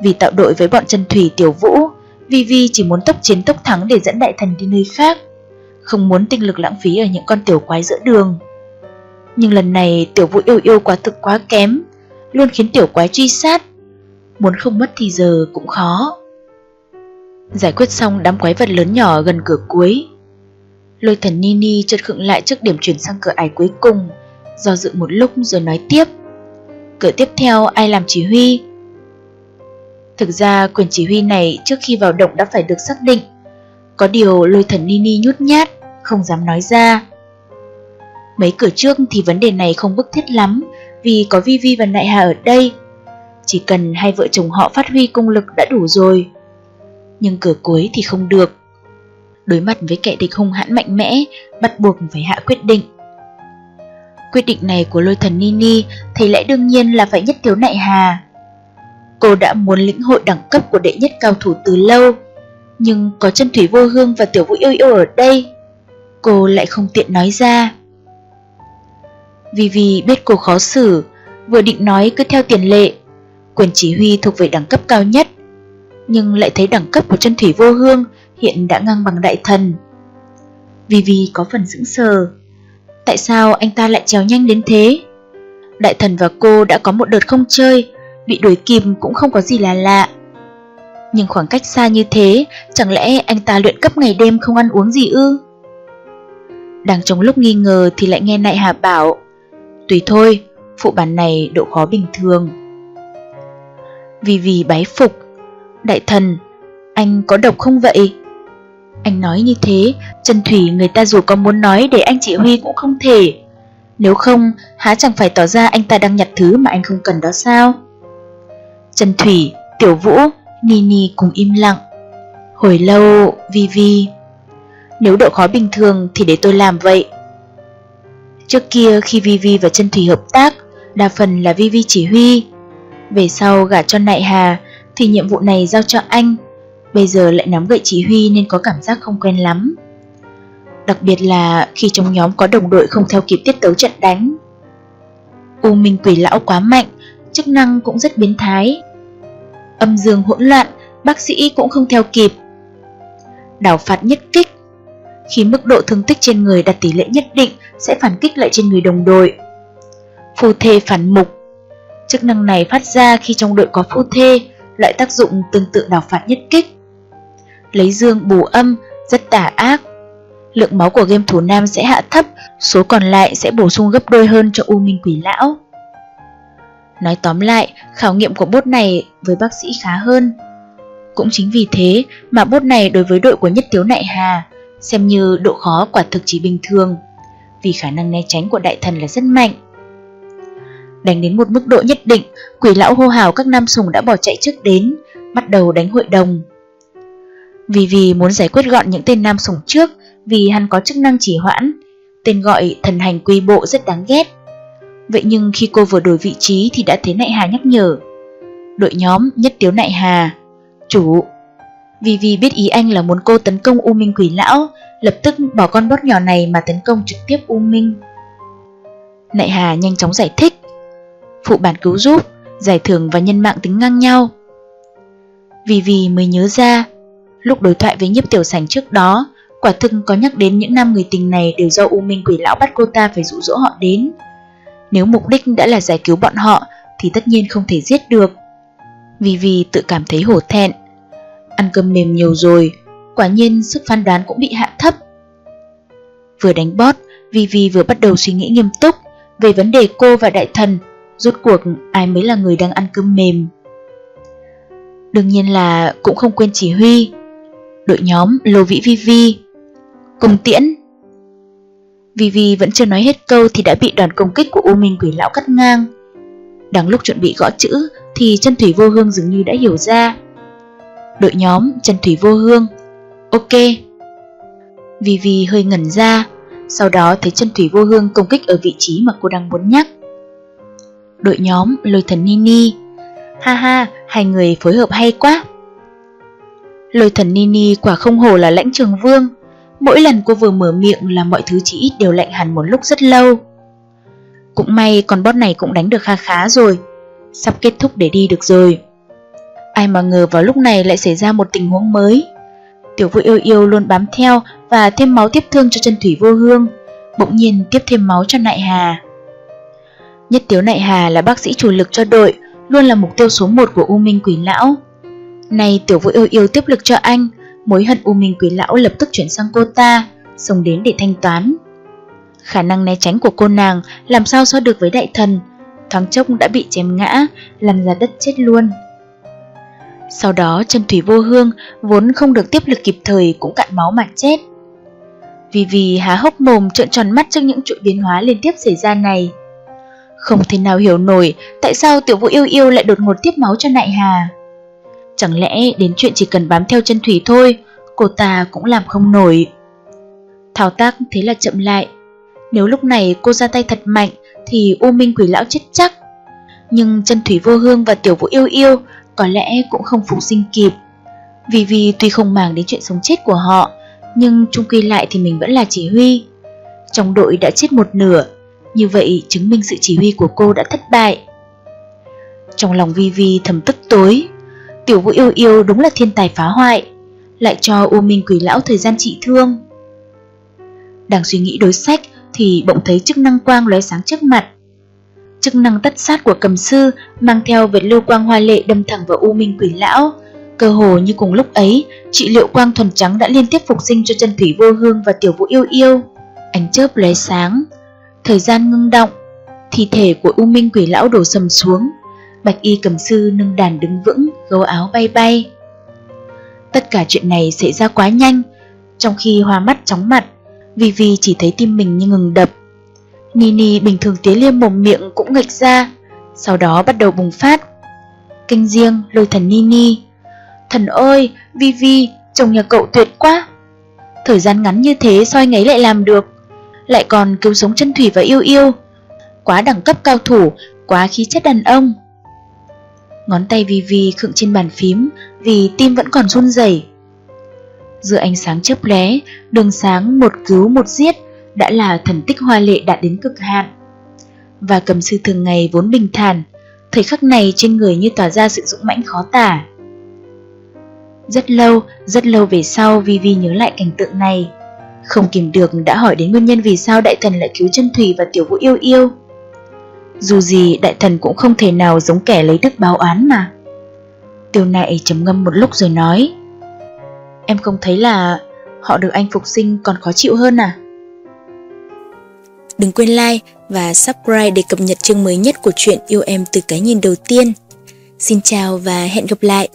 Vì tạo đội với bọn chân thủy tiểu vũ, Vivi chỉ muốn tốc chiến tốc thắng để dẫn đại thần đi nơi khác, không muốn tinh lực lãng phí ở những con tiểu quái giữa đường. Nhưng lần này tiểu vũ yêu yêu quá thực quá kém, luôn khiến tiểu quái truy sát. Muốn không mất thì giờ cũng khó. Giải quyết xong đám quái vật lớn nhỏ gần cửa cuối. Lôi thần Nini chợt khựng lại trước điểm chuyển sang cửa ải cuối cùng, do dự một lúc rồi nói tiếp. Cửa tiếp theo ai làm chỉ huy? Thực ra quyền chỉ huy này trước khi vào động đã phải được xác định. Có điều lôi thần Nini nhút nhát, không dám nói ra. Mấy cửa trước thì vấn đề này không bức thiết lắm, vì có Vivi và Nại Hà ở đây. Chỉ cần hai vợ chồng họ phát huy công lực đã đủ rồi. Nhưng cửa cuối thì không được. Đối mặt với kẻ địch hung hãn mạnh mẽ, bắt buộc phải hạ quyết định. Quyết định này của lôi thần Nini thì lẽ đương nhiên là phải nhất thiếu Nại Hà. Cô đã muốn lĩnh hội đẳng cấp của đệ nhất cao thủ từ lâu, nhưng có chân thủy vô hương và tiểu vũ yêu yêu ở đây, cô lại không tiện nói ra vivi biết cô khó xử, vừa định nói cứ theo tiền lệ, quyền chỉ huy thuộc về đẳng cấp cao nhất, nhưng lại thấy đẳng cấp của chân thủy vô hương hiện đã ngang bằng đại thần. vivi có phần sững sờ, tại sao anh ta lại trèo nhanh đến thế? Đại thần và cô đã có một đợt không chơi, bị đuổi kìm cũng không có gì là lạ. Nhưng khoảng cách xa như thế, chẳng lẽ anh ta luyện cấp ngày đêm không ăn uống gì ư? Đang trong lúc nghi ngờ thì lại nghe Nại Hà bảo Tùy thôi, phụ bản này độ khó bình thường. Vì vì bái phục, đại thần, anh có độc không vậy? Anh nói như thế, Trần Thủy người ta dù có muốn nói để anh chỉ huy cũng không thể. Nếu không, há chẳng phải tỏ ra anh ta đang nhặt thứ mà anh không cần đó sao? Trần Thủy, Tiểu Vũ, Nini cùng im lặng. Hồi lâu, Vi Vi. Nếu độ khó bình thường thì để tôi làm vậy. Trước kia khi Vivi và Trân Thủy hợp tác, đa phần là Vivi chỉ huy. Về sau gả cho Nại Hà thì nhiệm vụ này giao cho anh. Bây giờ lại nắm gậy chỉ huy nên có cảm giác không quen lắm. Đặc biệt là khi trong nhóm có đồng đội không theo kịp tiết tấu trận đánh. U Minh Quỷ Lão quá mạnh, chức năng cũng rất biến thái. Âm dương hỗn loạn, bác sĩ cũng không theo kịp. Đảo phạt nhất kích, khi mức độ thương tích trên người đạt tỷ lệ nhất định sẽ phản kích lại trên người đồng đội. Phu thê phản mục Chức năng này phát ra khi trong đội có phu thê, loại tác dụng tương tự đảo phạt nhất kích. Lấy dương bù âm, rất tà ác. Lượng máu của game thủ nam sẽ hạ thấp, số còn lại sẽ bổ sung gấp đôi hơn cho U Minh Quỷ Lão. Nói tóm lại, khảo nghiệm của bốt này với bác sĩ khá hơn. Cũng chính vì thế mà bốt này đối với đội của Nhất Tiếu Nại Hà xem như độ khó quả thực chỉ bình thường, vì khả năng né tránh của đại thần là rất mạnh. Đánh đến một mức độ nhất định, quỷ lão hô hào các nam sùng đã bỏ chạy trước đến, bắt đầu đánh hội đồng. Vì vì muốn giải quyết gọn những tên nam sủng trước vì hắn có chức năng chỉ hoãn, tên gọi thần hành quy bộ rất đáng ghét. Vậy nhưng khi cô vừa đổi vị trí thì đã thấy Nại Hà nhắc nhở. Đội nhóm nhất tiếu Nại Hà, chủ. Vì vì biết ý anh là muốn cô tấn công U Minh Quỷ Lão, lập tức bỏ con bot nhỏ này mà tấn công trực tiếp U Minh. Nại Hà nhanh chóng giải thích. Phụ bản cứu giúp, giải thưởng và nhân mạng tính ngang nhau. Vì vì mới nhớ ra, lúc đối thoại với nhiếp tiểu sảnh trước đó, quả thực có nhắc đến những nam người tình này đều do U Minh Quỷ Lão bắt cô ta phải dụ dỗ họ đến. Nếu mục đích đã là giải cứu bọn họ thì tất nhiên không thể giết được. Vì vì tự cảm thấy hổ thẹn. Ăn cơm mềm nhiều rồi, quả nhiên sức phán đoán cũng bị hạ thấp. Vừa đánh bót, Vivi vừa bắt đầu suy nghĩ nghiêm túc về vấn đề cô và đại thần, rốt cuộc ai mới là người đang ăn cơm mềm. Đương nhiên là cũng không quên chỉ huy. Đội nhóm Lô Vĩ Vi Vi, Cùng Tiễn. Vi Vi vẫn chưa nói hết câu thì đã bị đoàn công kích của U Minh Quỷ Lão cắt ngang. Đang lúc chuẩn bị gõ chữ thì chân thủy vô hương dường như đã hiểu ra. Đội nhóm chân thủy vô hương. Ok. Vì Vì hơi ngẩn ra, sau đó thấy chân thủy vô hương công kích ở vị trí mà cô đang muốn nhắc. Đội nhóm lôi thần Nini. Ha ha, hai người phối hợp hay quá. Lôi thần Nini quả không hổ là lãnh trường vương. Mỗi lần cô vừa mở miệng là mọi thứ chỉ ít đều lạnh hẳn một lúc rất lâu. Cũng may con bot này cũng đánh được kha khá rồi. Sắp kết thúc để đi được rồi. Ai mà ngờ vào lúc này lại xảy ra một tình huống mới. Tiểu vũ yêu yêu luôn bám theo và thêm máu tiếp thương cho chân thủy vô hương, bỗng nhiên tiếp thêm máu cho nại hà. Nhất tiếu nại hà là bác sĩ chủ lực cho đội, luôn là mục tiêu số 1 của U Minh Quỷ Lão. Nay tiểu vũ yêu yêu tiếp lực cho anh, mối hận U Minh Quỷ Lão lập tức chuyển sang cô ta, xông đến để thanh toán. Khả năng né tránh của cô nàng làm sao so được với đại thần, thoáng chốc đã bị chém ngã, lăn ra đất chết luôn. Sau đó chân thủy vô hương vốn không được tiếp lực kịp thời cũng cạn máu mà chết. Vì vì há hốc mồm trợn tròn mắt trước những chuỗi biến hóa liên tiếp xảy ra này. Không thể nào hiểu nổi tại sao tiểu vũ yêu yêu lại đột ngột tiếp máu cho nại hà. Chẳng lẽ đến chuyện chỉ cần bám theo chân thủy thôi, cô ta cũng làm không nổi. Thao tác thế là chậm lại. Nếu lúc này cô ra tay thật mạnh thì U Minh Quỷ Lão chết chắc. Nhưng chân thủy vô hương và tiểu vũ yêu yêu có lẽ cũng không phục sinh kịp. Vì vì tuy không màng đến chuyện sống chết của họ, nhưng chung quy lại thì mình vẫn là chỉ huy. Trong đội đã chết một nửa, như vậy chứng minh sự chỉ huy của cô đã thất bại. Trong lòng Vi Vi thầm tức tối, tiểu vũ yêu yêu đúng là thiên tài phá hoại, lại cho U Minh Quỷ Lão thời gian trị thương. Đang suy nghĩ đối sách thì bỗng thấy chức năng quang lóe sáng trước mặt. Chức năng tất sát của cầm sư mang theo vệt lưu quang hoa lệ đâm thẳng vào U Minh Quỷ Lão. Cơ hồ như cùng lúc ấy, trị liệu quang thuần trắng đã liên tiếp phục sinh cho chân thủy vô hương và tiểu vũ yêu yêu. Ánh chớp lóe sáng, thời gian ngưng động, thi thể của U Minh Quỷ Lão đổ sầm xuống. Bạch y cầm sư nâng đàn đứng vững, gấu áo bay bay. Tất cả chuyện này xảy ra quá nhanh, trong khi hoa mắt chóng mặt, vì vì chỉ thấy tim mình như ngừng đập. Nini bình thường tía liêm mồm miệng cũng nghịch ra, sau đó bắt đầu bùng phát. Kinh riêng lôi thần Nini. Thần ơi, Vi Vi, chồng nhà cậu tuyệt quá. Thời gian ngắn như thế soi ngáy lại làm được, lại còn cứu sống chân thủy và yêu yêu. Quá đẳng cấp cao thủ, quá khí chất đàn ông. Ngón tay Vi Vi khựng trên bàn phím vì tim vẫn còn run rẩy. Giữa ánh sáng chớp lé, đường sáng một cứu một giết đã là thần tích hoa lệ đạt đến cực hạn. Và cầm sư thường ngày vốn bình thản, thời khắc này trên người như tỏa ra sự dũng mãnh khó tả. Rất lâu, rất lâu về sau Vivi nhớ lại cảnh tượng này. Không kìm được đã hỏi đến nguyên nhân vì sao đại thần lại cứu chân thủy và tiểu vũ yêu yêu. Dù gì đại thần cũng không thể nào giống kẻ lấy đức báo oán mà. Tiêu nại trầm ngâm một lúc rồi nói Em không thấy là họ được anh phục sinh còn khó chịu hơn à? Đừng quên like và subscribe để cập nhật chương mới nhất của chuyện Yêu Em từ cái nhìn đầu tiên. Xin chào và hẹn gặp lại!